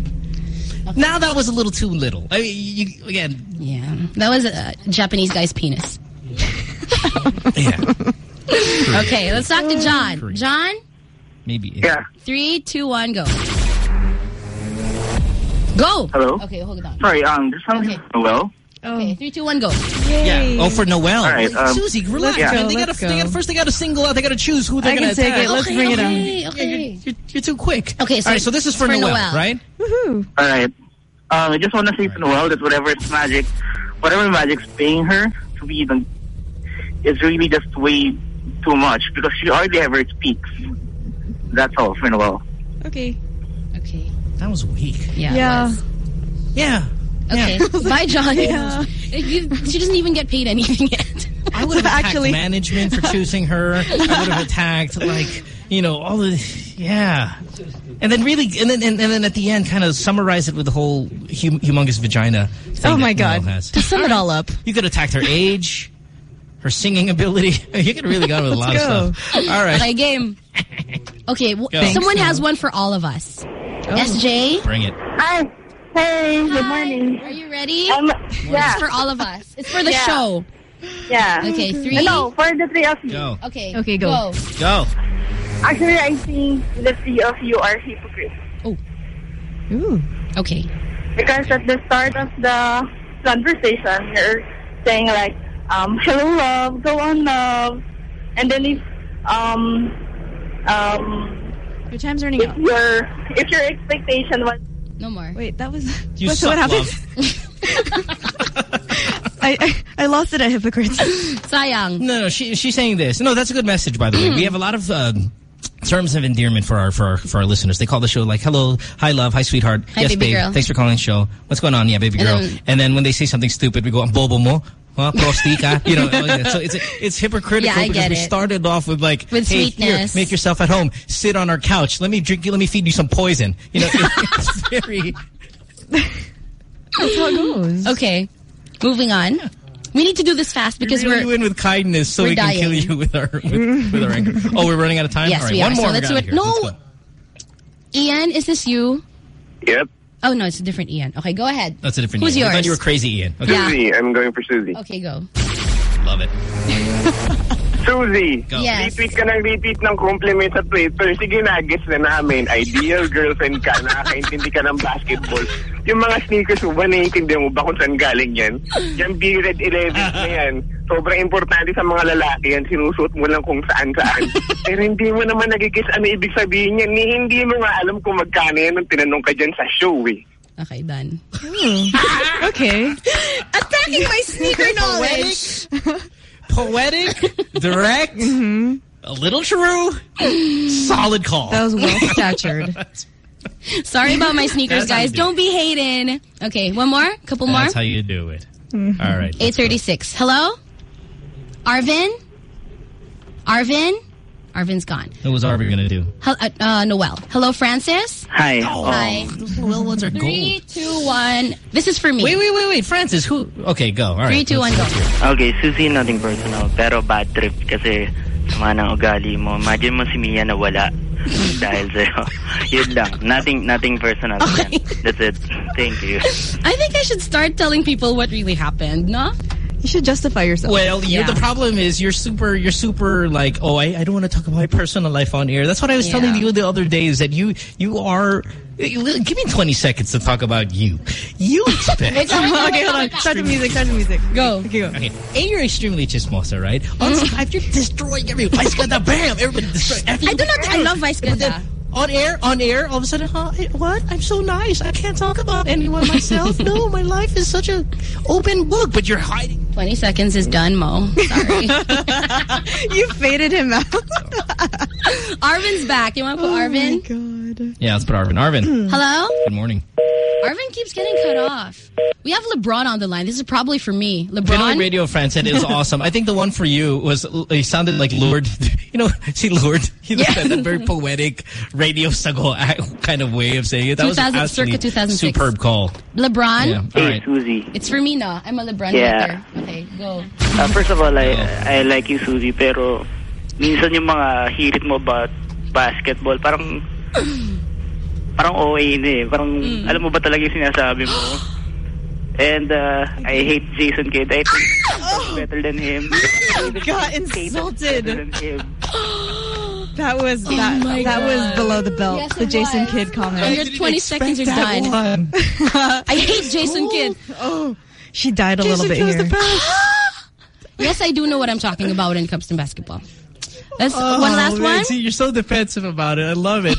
Now that was a little too little. I mean, you, again,
Yeah. That was a Japanese guy's penis.
yeah,
Okay, let's talk to John. John,
maybe.
Yeah.
three, two, one, go. Go.
Hello?
Okay, hold on.
Sorry, um, there's something
Okay.
Noel.
Okay, three, two, one, go.
Yeah. Oh, for Noel.
All right, um,
Susie, relax,
let's
man.
go,
they gotta,
let's
they gotta, first they gotta single out. They gotta choose who they're gonna
take
attack.
it. Let's
okay,
bring it
okay,
on.
Okay,
You're, you're too quick.
Okay, so
All right, so this is for,
for
Noel,
Noel.
right?
Woohoo.
All right. Um, I just want to say to Noel that whatever it's magic, whatever magic's paying her to be the, is really just way too much because she hardly ever speaks. That's all for Noel.
Okay.
Okay.
That was weak.
Yeah.
Yeah.
Yeah.
Okay.
Yeah.
Bye, John.
Yeah.
She doesn't even get paid anything yet.
I would have attacked
Actually-
management for choosing her. I would have attacked like you know all the yeah, and then really and then and, and then at the end kind of summarize it with the whole hum, humongous vagina. Thing
Oh my God.
Has.
To sum it all up.
You could have attacked her age, her singing ability. You could have really gone with a lot
Let's
of stuff. All right,
Okay, game. Okay, w-
Go.
someone
Thanks,
has
Mo.
one for all of us. Oh. SJ,
bring it.
Hi. Hey, good morning.
are you ready?
Um, yeah,
It's for all of us. It's for the
Yeah.
show.
yeah.
Okay, three.
No, for the three of you.
Go,
Okay.
Okay, go.
go.
Actually, I think the three of you are hypocrites. Oh.
Ooh.
Okay.
Because at the start of the conversation, you're saying like, um, hello love, go on love. And then if, um, um,
Your time's running
if
out.
your if your expectation was
No more.
Wait, that was.
You
what, so what happened? I, I I lost it at hypocrites.
Sayang.
No, no, she, she's saying this. No, that's a good message, by the way. We have a lot of um, terms of endearment for our for our, for our listeners. They call the show like, hello, hi, love, hi, sweetheart.
Hi,
yes,
baby
babe.
girl.
Thanks for calling the show. What's going on? Yeah, baby
And
girl.
then-
and then when they say something stupid, we go, ang bobo mo. Huh? Prosti ka? You know, oh, so it's it's hypocritical
Yeah,
because we
it.
started off with like,
With
hey,
sweetness.
here, make yourself at home. Sit on our couch. Let me drink you. Let me feed you some poison. You know, it's very...
That's how it goes.
Okay. Moving on. We need to do this fast because
we reel you
we're
in with kindness so
we're
we can kill you with our with, with our anger. Oh, we're running out of time.
Yes,
All right,
we
one
are.
more.
So let's do it. No. Ian, is this you?
Yep.
Oh no, it's a different Ian. Okay, go ahead.
That's a different.
Who's
Ian. I thought you were crazy, Ian. Okay.
Yeah.
Susie, I'm going for Susie.
Okay, go.
Love it.
Susie,
Yes.
retweet ka ng retweet ng compliment sa Twitter. Sige na, gets na namin. Ideal girlfriend ka, nakakaintindi ka ng basketball. Yung mga sneakers mo ba, naiintindihan mo ba kung saan galing yan? Yung period 11 na yan, sobrang importante sa mga lalaki yan. Sinusuot mo lang kung saan-saan. Pero hindi mo naman nagigis ano ibig sabihin yan. Ni hindi mo nga alam kung magkano yan nung tinanong ka dyan sa show eh.
Okay, done.
okay.
Attacking my sneaker knowledge.
Poetic, direct, a little true, solid call.
That was well statured.
Sorry about my sneakers,
That's
guys.
do
Don't be hating. Okay, one more? Couple more?
That's how you do it.
Mhm.
All right.
836. Hello? Arvin? Arvin? Arvin's gone.
What was Arvin going to do?
Hel- uh, uh, Noel. Hello, Francis?
Hi.
Hi.
Noel ones are
Three, two, one. This is for me.
Wait, wait, wait, wait. Francis, who? Okay, go. All right.
Three, two, one, go.
Okay, Susie, nothing personal. Pero bad trip kasi sama ng ugali mo. Imagine mo si Mia na wala dahil sa'yo. Yun lang. Nothing, nothing personal. yan. That's it. Thank you.
I think I should start telling people what really happened, no?
You should justify yourself.
Well, you
Yeah.
the problem is you're super, you're super like, oh, I, I don't want to talk about my personal life on air. That's what I was telling you the other day is that you, you are, give me 20 seconds to talk about you. You expect.
Wait, sorry, wait,
okay, hold on. Start the music. Start the music.
Go.
Okay, go.
Okay. A, you're extremely chismosa, right? On Skype, you're destroying everyone. Vice ganda, bam! Everybody destroying.
I do not. I love Vice Ganda.
On air, on air, all of a sudden, huh, I- what? I'm so nice. I can't talk about anyone myself. no, my life is such a open book, but you're hiding.
20 seconds is done, Mo. Sorry.
you faded him out.
Arvin's back. You want to put oh Arvin?
God.
Yeah, let's put Arvin. Arvin.
Hello?
Good morning.
Arvin keeps getting cut off. We have LeBron on the line. This is probably for me.
Pinoy
LeBron?
Radio France said it was awesome. I think the one for you was, he sounded like Lord. You know, see Lord? He
Yeah.
had that very poetic radio sago act- kind of way of saying it. That was
2000
actually
circa 2006.
superb call.
LeBron?
Yeah, all
Hey,
right.
Susie.
It's for me, no. I'm a LeBron
Yeah.
hater. Okay, go.
Uh, first of all, I, I like you, Susie, pero minsan yung mga hirit mo about basketball, parang parang OA na eh. Parang alam mo ba talaga yung sinasabi mo? And uh, I hate Jason Kidd. I think I'm better than him.
Got insulted.
Than him.
That was
Oh
that.
my
that was below the belt.
Yes,
the Jason
was.
Kidd comment.
And your 20 seconds are done. I hate Jason Kidd.
Oh, she died a little bit here.
Yes, I do know what I'm talking about when it comes to basketball. That's
Oh,
one last
man,
one.
See, you're so defensive about it. I love it.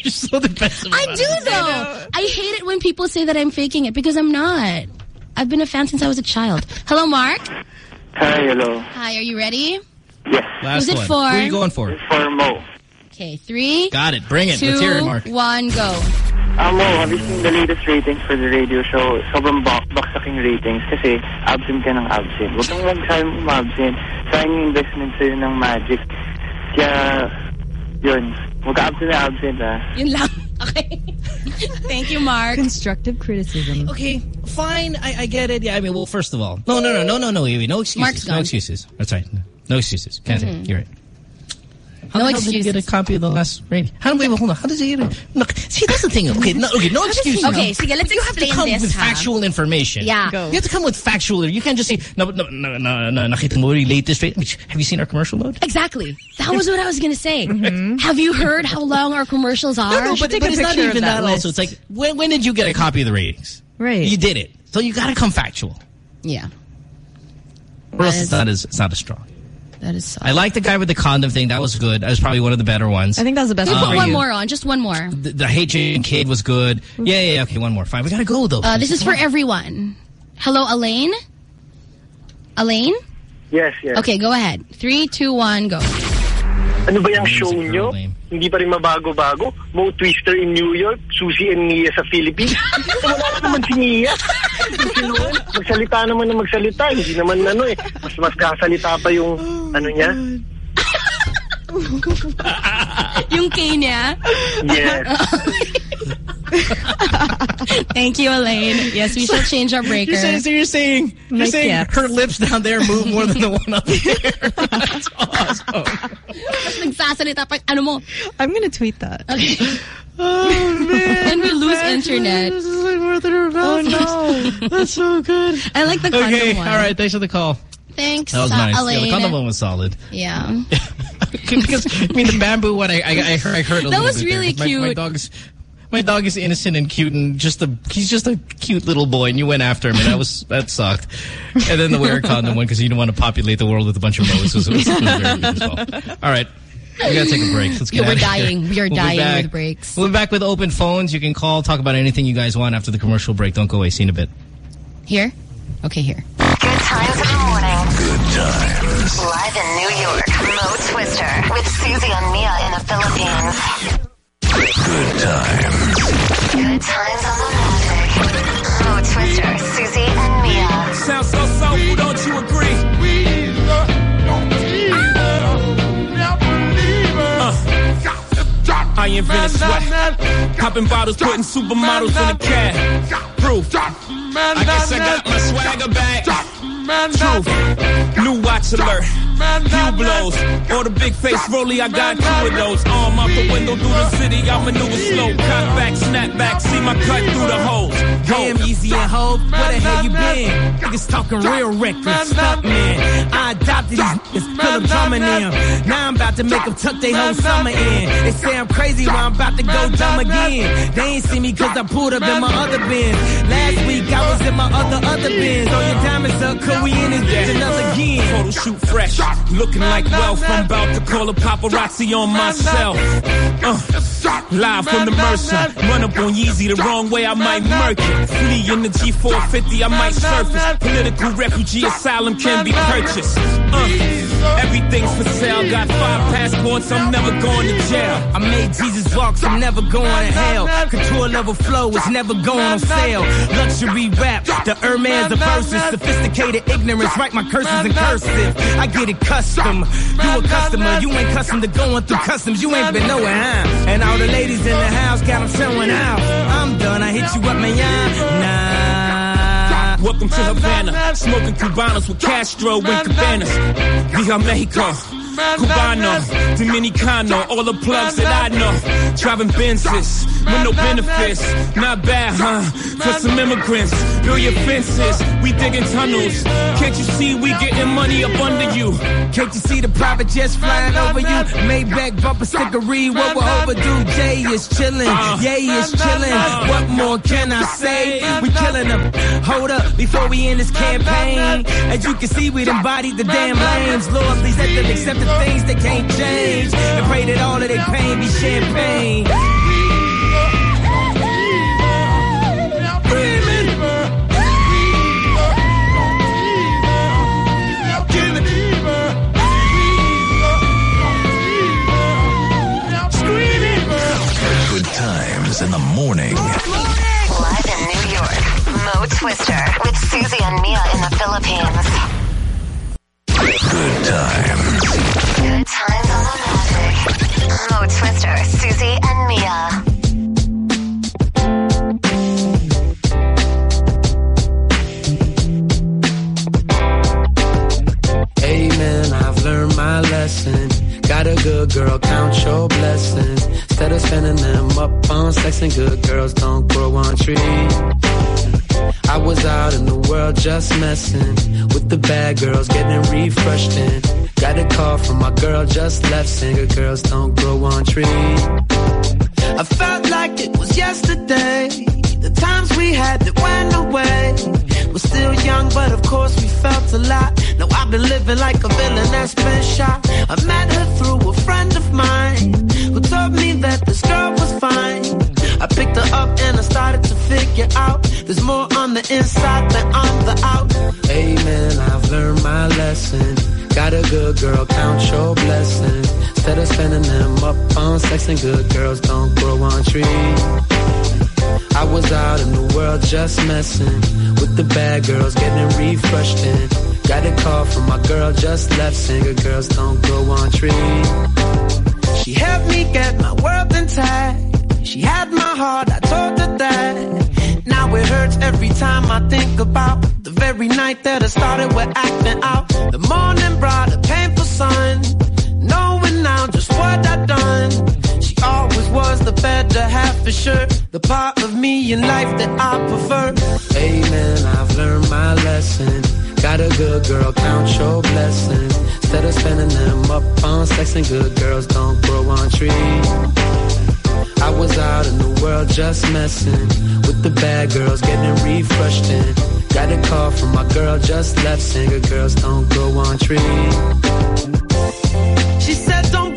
you're so defensive.
I do
it.
though. I hate it when people say that I'm faking it because I'm not. I've been a fan since I was a child. Hello, Mark.
Hi, hello.
Hi, are you ready?
Yes.
Last
Who's it
one.
for?
Who are you going for?
For Mo.
Okay, three,
Got it. Bring it.
two,
Let's hear it, Mark.
one, go.
Ah, Mo, have you seen the latest ratings for the radio show? Sobrang bak baksaking ratings kasi absent ka ng absent. Huwag kang magsayang umabsent. Sayang yung investment sa'yo ng magic. Kaya, yun. Huwag ka absent na absent, ha?
Yun lang. Okay. Thank you, Mark.
Constructive criticism.
Okay, fine. I, I get it. Yeah, I mean, well, first of all, no, no, no, no, no, no, wait, wait, no excuses.
Mark's
no
gone.
excuses. That's right. No excuses. Can't say.
Mhm.
You're right. How
No
the hell did you get a copy of the last rating? How, wait, wait, hold on. How does he get it? Look, see, that's the thing. Okay, no, okay, no excuses.
Okay, sige, let's
you have to come
this,
with
ha?
factual information.
Yeah. Go.
You have to come with factual. You can't just say, no, no, no, no, no, nakita mo yung latest rating. Have you seen our commercial mode?
Exactly. That was what I was going to say. Mm-hmm. Have you heard how long our commercials are?
No, no, but,
take
but
a
it's not
picture of
even
that
that, also. It's like, when, when did you get a copy of the ratings?
Right.
You did it. So you got to come factual.
Yeah.
Or else
That
it's
is-
not as, it's not as strong.
That is so.
I like the guy with the condom thing. That was good. That was probably one of the better ones.
I think that was the best
Can you
one
put one more on? Just one more.
The, the Hey Jane Kid was good. Yeah, yeah, yeah. Okay, one more. Fine. We gotta go though.
Uh, this is for everyone. Hello, Elaine? Elaine?
Yes, yes.
Okay, go ahead. Three, two, one, go.
Ano ba yung show nyo? Hindi pa rin mabago-bago? Mo Twister in New York, Susie and Mia sa Philippines. Wala na naman si Noel, magsalita naman na magsalita. Hindi naman ano eh. Mas mas kasalita pa yung ano niya.
Yung K niya?
Yes.
Thank you, Elaine. Yes, we shall change our breaker.
You're saying, so you're saying, you're
Like,
saying
yeah.
her lips down there move more than the one up there. That's awesome.
Tapos nagsasalita pa, ano?
I'm gonna tweet that.
Okay.
Oh, man.
And we lose internet.
This is like more than her
Oh,
no. That's so good.
I like the condom
Okay,
one.
all right. Thanks for the call.
Thanks,
That was nice. Yeah,
Elaine.
the condom one was solid.
Yeah.
because I mean the bamboo one, I I, I heard, I heard a
That
little
was
bit there.
really
My- My,
cute.
Dog is. My dog is innocent and cute, and just a he's just a cute little boy, and you went after him, and that was that sucked. And then the wear a condom one because you didn't want to populate the world with a bunch of very good well. All right, we gotta take a break. Let's get
Yeah, we're
out here.
dying. We are
We'll
dying with breaks.
We'll be back with open phones. You can call, talk about anything you guys want after the commercial break. Don't go away. See you in a bit.
Here? Okay, here.
Good times in the morning.
Good times.
Live in New York, Mo Twister with Susie and Mia in the Philippines.
Good times.
Good times on the Magic. Mo Twister, Susie and Mia.
Sounds so soulful, don't you agree? Uh, I invented sweat. Popping bottles, putting supermodels in a cab. Proof. I guess I got my swagger back. Truth. New watch alert. Few blows. Or the big face rolly, I got two of those. Arm out the window through the city, I maneuver slow. Cock back, snap back, see my cut through the holes.
Damn, Easy and Hope, where the hell you been? Niggas talking real reckless, fuck man. I adopted these niggas, Philip drumming them. Now I'm about to make them tuck their whole summer in. They say I'm crazy, well I'm about to go dumb again. They ain't see me cause I pulled up in my other bins. Last week I was in my other, other bins. Throw your diamonds up, cause we in this bitch another again.
Photo shoot fresh, looking like wealth. I'm about to call a paparazzi on myself. Uh, live from the Mercer, run up on Yeezy the wrong way, I might murk it. Flee in the G450, I might surface. Political refugee asylum can be purchased. Uh, everything's for sale, got five passports, I'm never going to jail.
I made Jesus walk, I'm never going to hell. Couture level flow is never going on sale. Luxury rap, the Hermes, the verses, sophisticated ignorance, write my curses in cursive. I get it custom. You a customer, you ain't custom to going through customs, you ain't been nowhere, huh? And all the ladies in the house got them showing out. I'm done, I hit you up, man, nah.
Welcome to Havana, smoking Cubanos with Castro and Cabanas. Via Mexico, Cubano, Dominicano, all the plugs that I know. Driving Benzes with no benefits, not bad, huh? For some immigrants, build your fences, we digging tunnels. Can't you see we getting money up under you?
Can't you see the private jets flying over you? Maybach bumper stickery, what we're overdue. Jay is chillin', uh. Yay is chillin'. What more can I say? We killing them. Hold up, before we end this campaign. As you can see, we embodied the damn lames. Lord, please let them accept the things that can't change. And pray that all of their pain be champagne.
Good times in the morning.
Live in New York, Mo Twister with Susie and Mia in the Philippines.
Good times.
Mo Twister, Susie and Mia.
Amen, I've learned my lesson. Got a good girl, count your blessings. Instead of spending them up on sex and good girls don't grow on trees. I was out in the world just messing with the bad girls, getting refreshed in. Got a call from my girl just left, good girls don't grow on trees. I felt like it was yesterday. The times we had that went away. We're still young, but of course we felt a lot.
Now I've been living like a villain that's been shot. I met her through a friend of mine who told me that this girl was fine. I picked her up and I started to figure out there's more on the inside than on the out. Amen, I've learned my lesson. Got a good girl, count your blessings. Instead of spending them up on sex and good girls don't grow on trees. I was out in the world just messing with the bad girls, getting refreshed in. Got a call from my girl just left, saying good girls don't grow on trees. She helped me get my world intact. She had my heart, I told her that. Now it hurts every time I think about the very night that I started with acting out. The morning brought a painful sun, knowing now just what I've done. She always was the better half for sure. The part of me in life that I prefer. Amen, I've learned my lesson. Got a good girl, count your blessings. Instead of spending them up on sex and good girls don't grow on trees. I was out in the world just messing with the bad girls, getting refreshed in. Got a call from my girl just left, saying girls don't grow on trees. She said, don't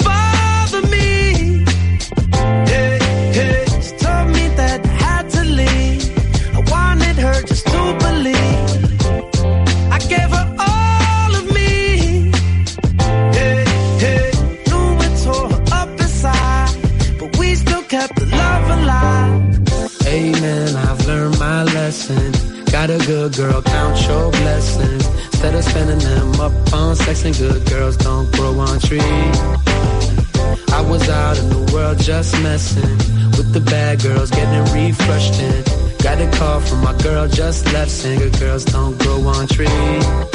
with the bad girls, getting refreshed in. Got a call from my girl just left, saying good girls don't grow on trees.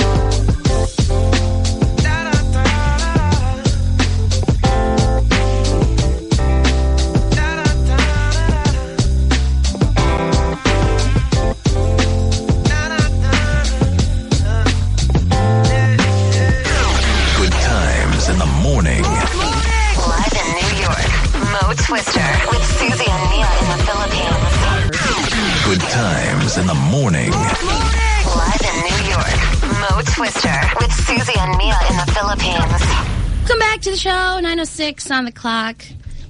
Show, 9.06 on the clock.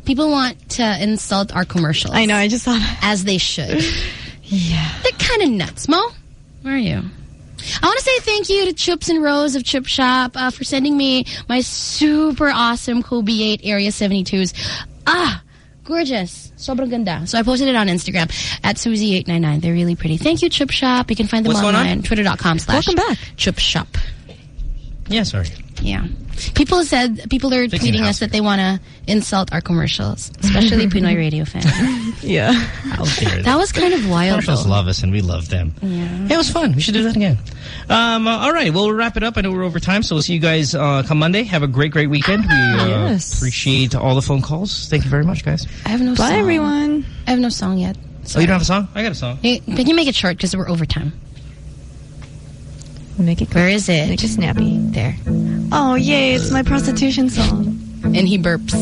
People want to insult our commercials. I
know, I just saw that.
As they should.
yeah.
They're kind of nuts. Mo, where are you? I want to say thank you to Chips and Rose of Chip Shop uh, for sending me my super awesome Cool B8 Area 72s. Ah, gorgeous. Sobrang ganda. So I posted it on Instagram at Susie899. They're really pretty. Thank you, Chip Shop. You can find them
What's going on?
online. Twitter.com slash
Welcome back.
Chip Shop.
Yeah, sorry.
Yeah. People said, people are
Fixing
tweeting
house
us that they want to insult our commercials, especially Pinoy radio fans.
yeah.
How
That was kind of wild,
Commercials
though.
love us and we love them.
Yeah.
it was fun. We should do that again. Um, uh, all right, well, we'll wrap it up. I know we're over time, so we'll see you guys uh, come Monday. Have a great, great weekend. We uh,
Yes.
appreciate all the phone calls. Thank you very much, guys.
I have no
Bye,
song.
everyone.
I have no song yet.
Oh, you don't have a song? I got a song.
Hey, Can you make it short because we're over time?
Make it
Where is it?
Make it snappy.
There.
Oh, yay, it's my prostitution song.
And he burps.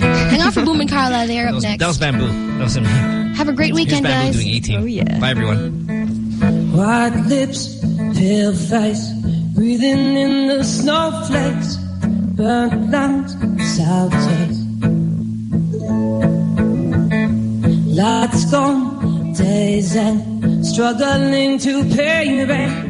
Hang on for Boom and Carla. They're up
was,
next.
that was Bamboo. That was him.
Have a great weekend,
Bamboo
guys.
doing 18.
Oh, yeah.
Bye, everyone.
White lips, pale face, breathing in the snowflakes, burnt lungs, sour taste. Lights gone, days end, struggling to pay rent.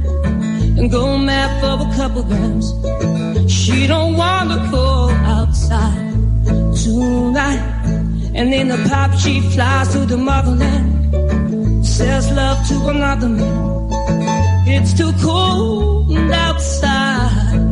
And go mad for a couple grams. She don't wanna go outside tonight. And in the pop she flies to the motherland. Says love to another man. It's too cold outside